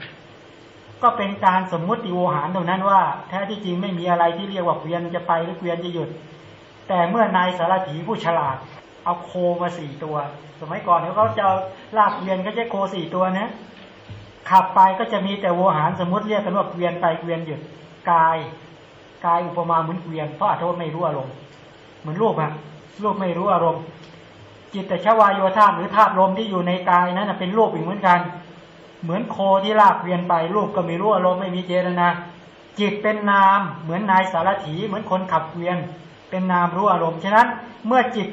ก็เป็นการสมมุติโวหารเท่านั้นว่า แท้ที่จริงไม่มีอะไรที่เรียกว่าเกวียนจะไปหรือเกวียนจะหยุด แต่เมื่อนายสารถีผู้ฉลาด เอาโคมาสี่ตัว สมัยก่อนเขาจะลากเกวียนก็จะโคสี่ตัวนะขับไปก็จะมีแต่โวหารสมมติเรียกกันว่าเกวียนไปเกวียนหยุดกายกายอุปมาเหมือนเกวียนเพราะอาจจะไม่รู้อารมณ์เหมือนรูปอะรูปไม่รู้อารมณ์ จิตแต่ชวายโยธาหรือธาตุลมที่อยู่ในกายนั้นเป็นรูปอีกเหมือนกัน เหมือนโคที่ลากเกวียนไปรูปก็ไม่รู้อารมณ์ไม่มีเจตนาจิตเป็นนามเหมือนนายสารถีเหมือนคนขับเกวียน เป็นนามรู้อารมณ์ฉะนั้น เมื่อจิต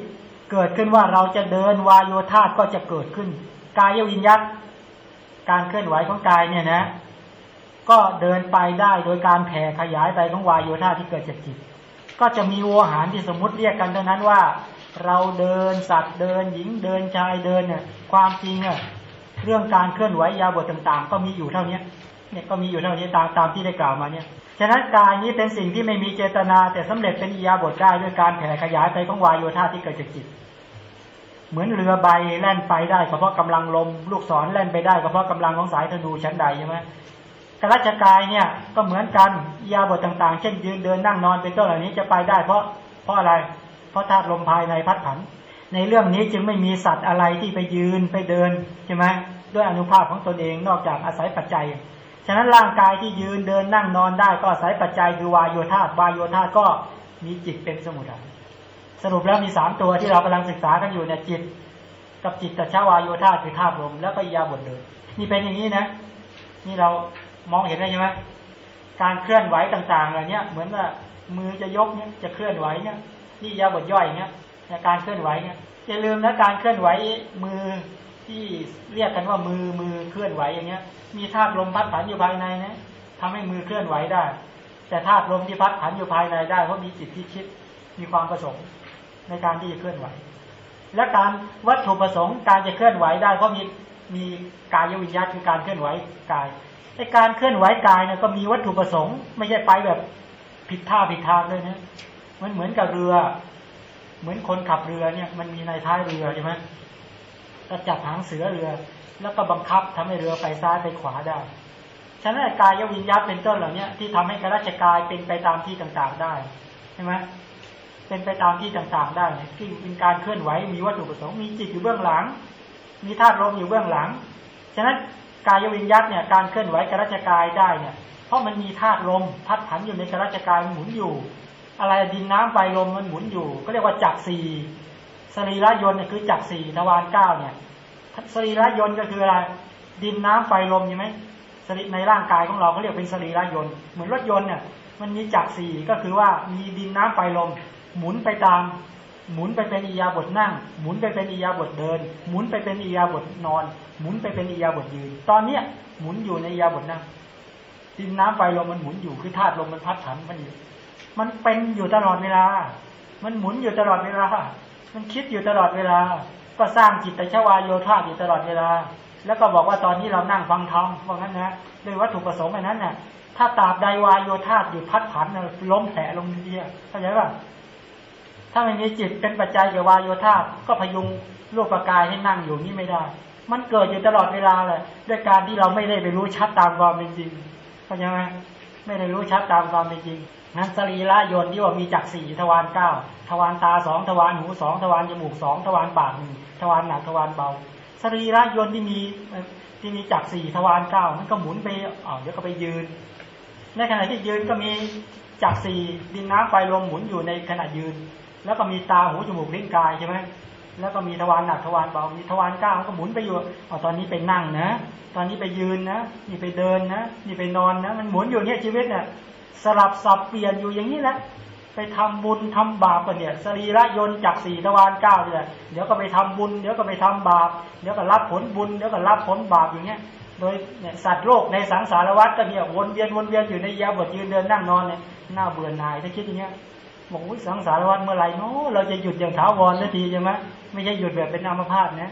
เกิดขึ้นว่าเราจะเดินวายโยธาก็จะเกิดขึ้น กายวิญญัตการเคลื่อนไหวของกายเนี่ยนะ ก็เดินไปได้โดยการแผ่ขยายไปของวายโยธาที่เกิดจากจิต ก็จะมีวัวหารที่สมมติเรียกกันเท่านั้นว่า เราเดินสัตว์เดิน หญิงเดินชายเดินเนี่ย ความจริงอะเรื่องการเคลื่อนไหวยาบทต่างๆ ก็มีอยู่เท่านี้เนี่ยก็มีอยู่เท่านี้ตามตามที่ได้กล่าวมาเนี่ยฉะนั้นกายนี้เป็นสิ่งที่ไม่มีเจตนา แต่สำเร็จเป็นอิยาบทได้ด้วยการแผ่ขยายไปของวายโยธาที่เกิดจากจิต เหมือนเรือใบแล่นไปได้เพราะกำลังลม ลูกศรแล่นไปได้เพราะกำลังของสายธนูชั้นใดใช่ไหมกรัชกายเนี่ยก็เหมือนกันยาบทต่างๆ เช่นยืนเดินนั่งนอนเป็นต้นเหล่านี้จะไปได้เพราะเพราะอะไร เพราะธาตุลมภายในพัดผัน ในเรื่องนี้จึงไม่มีสัตว์อะไรที่ไปยืนไปเดินใช่ไหมด้วยอนุภาพของตนเองนอกจากอาศัยปัจจัย ฉะนั้นร่างกายที่ยืนเดินนั่งนอนได้ก็อาศัยปัจจัยคือวายโยธาวายโยธาก็มีจิตเป็นสมุทฐานสรุปแล้วมีสามตัวที่เรากำลังศึกษากันอยู่เนี่ยจิต กับจิตตชาวายโยธาคือธาตุลมแล้วก็ยาบทเดินนี่เป็นอย่างนี้นะ นี่เรามองเห็นได้ใช่ไหมการเคลื่อนไหวต่างๆเหล่านี้เหมือนว่ามือจะยกเนี่ยจะเคลื่อนไหวเนี่ย นี่ยาบทย่อยเนี่ยในการเคลื่อนไหวเนี่ยอย่าลืมนะการเคลื่อนไหวมือที่เรียกกันว่ามือมือเคลื่อนไหวอย่างเงี้ย มีธาตุลมพัดผันอยู่ภายในนะทำให้มือเคลื่อนไหวได้ แต่ธาตุลมที่พัดผันอยู่ภายในได้เพราะมีจิตที่คิดมีความประสงค์ในการที่จะเคลื่อนไหว และการวัตถุประสงค์การจะเคลื่อนไหวได้เพราะมีมีกายวิญญาณคือการเคลื่อนไหวกายไอการเคลื่อนไหวกายเนี่ยก็มีวัตถุประสงค์ ไม่ใช่ไปแบบผิดท่าผิดทางเลยนะ มันเหมือนกับเรือ เหมือนคนขับเรือเนี่ย มันมีในท้ายเรือใช่ไหมก็จับหางเสือเรือ แล้วก็บังคับทำให้เรือไปซ้ายไปขวาได้ ฉะนั้นกายวิญญาณเป็นต้นเหล่านี้ที่ทำให้กราชกายเป็นไปตามที่ต่างๆได้ใช่ไหมเป็นไปตามที่ต่างๆได้เนี่ยที่เป็นการเคลื่อนไหวมีวัตถุประสงค์มีจิตอยู่เบื้องหลัง มีธาตุลมอยู่เบื้องหลัง ฉะนั้นกายวิญญาณเนี่ยการเคลื่อนไหวกราชกายได้เนี่ย เพราะมันมีธาตุลมพัดผันอยู่ในกราชกายหมุนอยู่ อะไรดินน้ำไฟลมมันหมุนอยู่ ก็เรียกว่าจักรสี่สรีระยนต์เนี่ยคือจักรสี่ทวารเก้าเนี่ยสรีระยนต์ก็คืออะไรดินน้ำไฟลมใช่ไหมสรีในร่างกายของเราเขาเรียกเป็นสรีระยนต์เหมือนรถยนต์เนี่ยมันมีจักรสี่ก็คือว่ามีดินน้ำไฟลม หมุนไปตาม หมุนไปเป็นอิยาบทนั่ง หมุนไปเป็นอิยาบทเดิน หมุนไปเป็นอิยาบทนอน หมุนไปเป็นอิยาบทยืน ตอนเนี้ยหมุนอยู่ในอิยาบทนั่งดินน้ำไฟลมมันหมุนอยู่คือธาตุลมมันพัดผันมันอยู่ มันเป็นอยู่ตลอดเวลา มันหมุนอยู่ตลอดเวลา มันคิดอยู่ตลอดเวลา ก็สร้างจิตตชวายโยธาอยู่ตลอดเวลา แล้วก็บอกว่าตอนนี้เรานั่งฟังธรรมว่างั้นนะด้วยวัตถุประสงค์อันนั้นน่ะ ถ้าตาบใดวายโยธาอยู่พัดผันน่ะล้มแผลลงเดียเข้าใจป่ะถ้าไม่มีจิตเป็นปัจจัยกับวายโยธาก็พยุงรูปกายให้นั่งอยู่นี่ไม่ได้ มันเกิดอยู่ตลอดเวลาเลยด้วยการที่เราไม่ได้ไปรู้ชัดตามความเป็นจริงเข้าใจไหมไม่ได้รู้ชัดตามความเป็นจริง นั้นสรีระยนที่ว่ามีจักรสี่ทวารเก้าทวารตาสองทวารหูสองทวารจมูกสองทวารปากหนึ่งทวารหนักทวารเบา สรีระยนที่มีที่มีจักรสี่ทวารเก้ามันก็หมุนไปอ๋อเดี๋ยวก็ไปยืน ในขณะที่ยืนก็มีจักรสี่ดินน้ำไฟลมหมุนอยู่ในขณะยืน แล้วก็มีตาหูจมูกลิ้นกายใช่ไหมแล้วก็มีทวารหนักทวารเบา มีทวารเก้าก็หมุนไปอยู่อ๋อตอนนี้ไปนั่งนะ ตอนนี้ไปยืนนะ นี่ไปเดินนะ นี่ไปนอนนะ มันหมุนอยู่เนี่ยชีวิตเนี่ย สลับสับเปลี่ยนอยู่อย่างนี้แหละไปทำบุญทำบาปกันเนี่ยสรีระยนจากสี่ทวารเก้าเนี่ยเดี๋ยวก็ไปทำบุญเดี๋ยวก็ไปทำบาปเดี๋ยวก็รับผลบุญเดี๋ยวก็รับผลบาปอย่างเงี้ยโดยเนี่ยสัตว์โลกในสังสารวัฏก็เนี่ยวนเวียนวนเวียนอยู่ในยาบทยืนเดินนั่งนอนเนี่ยน่าเบื่อหน่ายถ้าคิดอย่างเงี้ยบอกว่าสังสารวัฏเมื่อไหร่เนาะเราจะหยุดอย่างถาวรสักทีใช่ไหมไม่ใช่หยุดแบบเป็นอัมพาตนะ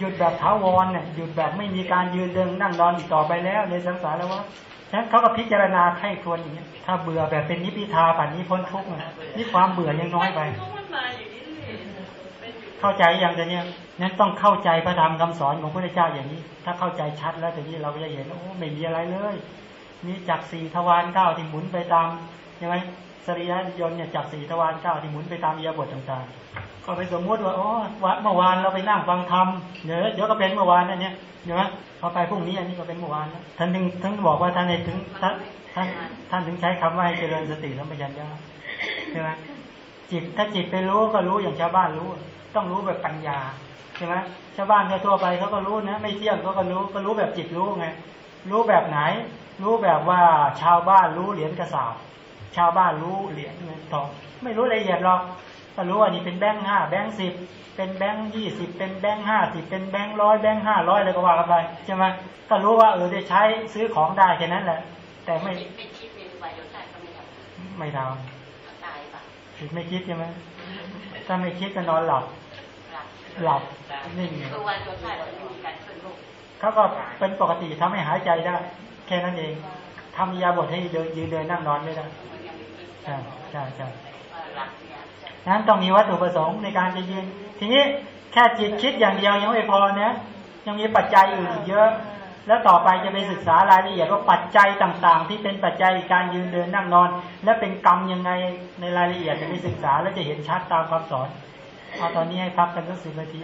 หยุดแบบถาวรเนี่ยหยุดแบบไม่มีการยืนเดินนั่งนอนอีกต่อไปแล้ว ในสังสารวัฏฉะนั้นเขาก็พิจารณาไข้ควรอย่างเงี้ถ้าเบื่อแบบเป็นนิพพิทาป่านนี้พ้นทุกข์นี่ความเบื่อยังน้อยไปเข้าใจอย่างเดียวเนี่ยนั้นต้องเข้าใจพระธรรมคำสอนของพระเจ้าอย่างนี้ ถ้าเข้าใจชัดแล้วทีนี้เราก็จะเห็นโอ้ไม่มีอะไรเลยมีจักสี่ทวารเก้าที่หมุนไปตามใช่ไหม สรีระยนต์เนี่ยจักสีทวารเก้าที่หมุนไปตามอิริยบทต่างๆ ก็ไปสมมติว่าอ๋อวันเมื่อวานเราไปนั่งฟังธรรมเดี๋ยวเดี๋ยวก็เป็นเมื่อวานนั่นเนี่ยใช่ไหมพอไปพรุ่งนี้อันนี้ก็เป็นเมื่อวานแล้วท่านถึงท่านบอกว่าท่านในถึงท่านท่านท่านถึงใช้คำว่าให้เจริญสติสัมปชัญญะใช่ไหมจิตถ้าจิตไปรู้ก็รู้อย่างชาวบ้านรู้ ต้องรู้แบบปัญญาใช่ไหมชาวบ้านทั่วไปเขาก็รู้นะไม่เที่ยงเขาก็รู้ก็รู้แบบจิตรู้ไงรู้แบบไหน รู้แบบว่าชาวบ้านรู้เหรียญกระสาบ ชาวบ้านรู้เหรียญเงินทอง ไม่รู้ละเอียดหรอกก็รู้ว่านี่เป็นแบงค์ห้าแบงค์สิบเป็นแบงค์ยี่สิบเป็นแบงค์ห้าสิบเป็นแบงค์ร้อยแบงค์ห้าร้อยอะไรก็ว่ากันไปใช่ไหมก็รู้ว่าเออได้ใช้ซื้อของได้แค่นั้นแหละ แต่ไม่เป็นคิดเป็นวายโยธาก็ไม่ทไม่ทำตายป่ะำคิดไม่คิดใช่ไหมถ้าไม่คิดก็นอนหลับหลับหลับนิ่งคือวายโยธาจะไม่มีการเคลื่อนโลกเขาก็เป็นปกติทำให้หายใจได้ แค่นั้นเองทำอิริยาบทให้เดินยืนเดินนั่งนอนไม่ได้มันยังมีคิด ใช่ใช่ใช่หลับเนี่ยนั้นต้องมีวัตถุประสงค์ในการจะยืน ทีนี้แค่จิตคิดอย่างเดียวยังไม่พอนะยังมีปัจจัยอื่นอีกเยอะ แล้วต่อไปจะไปศึกษารายละเอียดว่าปัจจัยต่างๆ ที่เป็นปัจจัยการยืนเดินนั่งนอน และเป็นกรรมยังไงในรายละเอียดจะไปศึกษาแล้วจะเห็นชัดตามคำสอนเอาตอนนี้ให้พักกันสักสิบนาที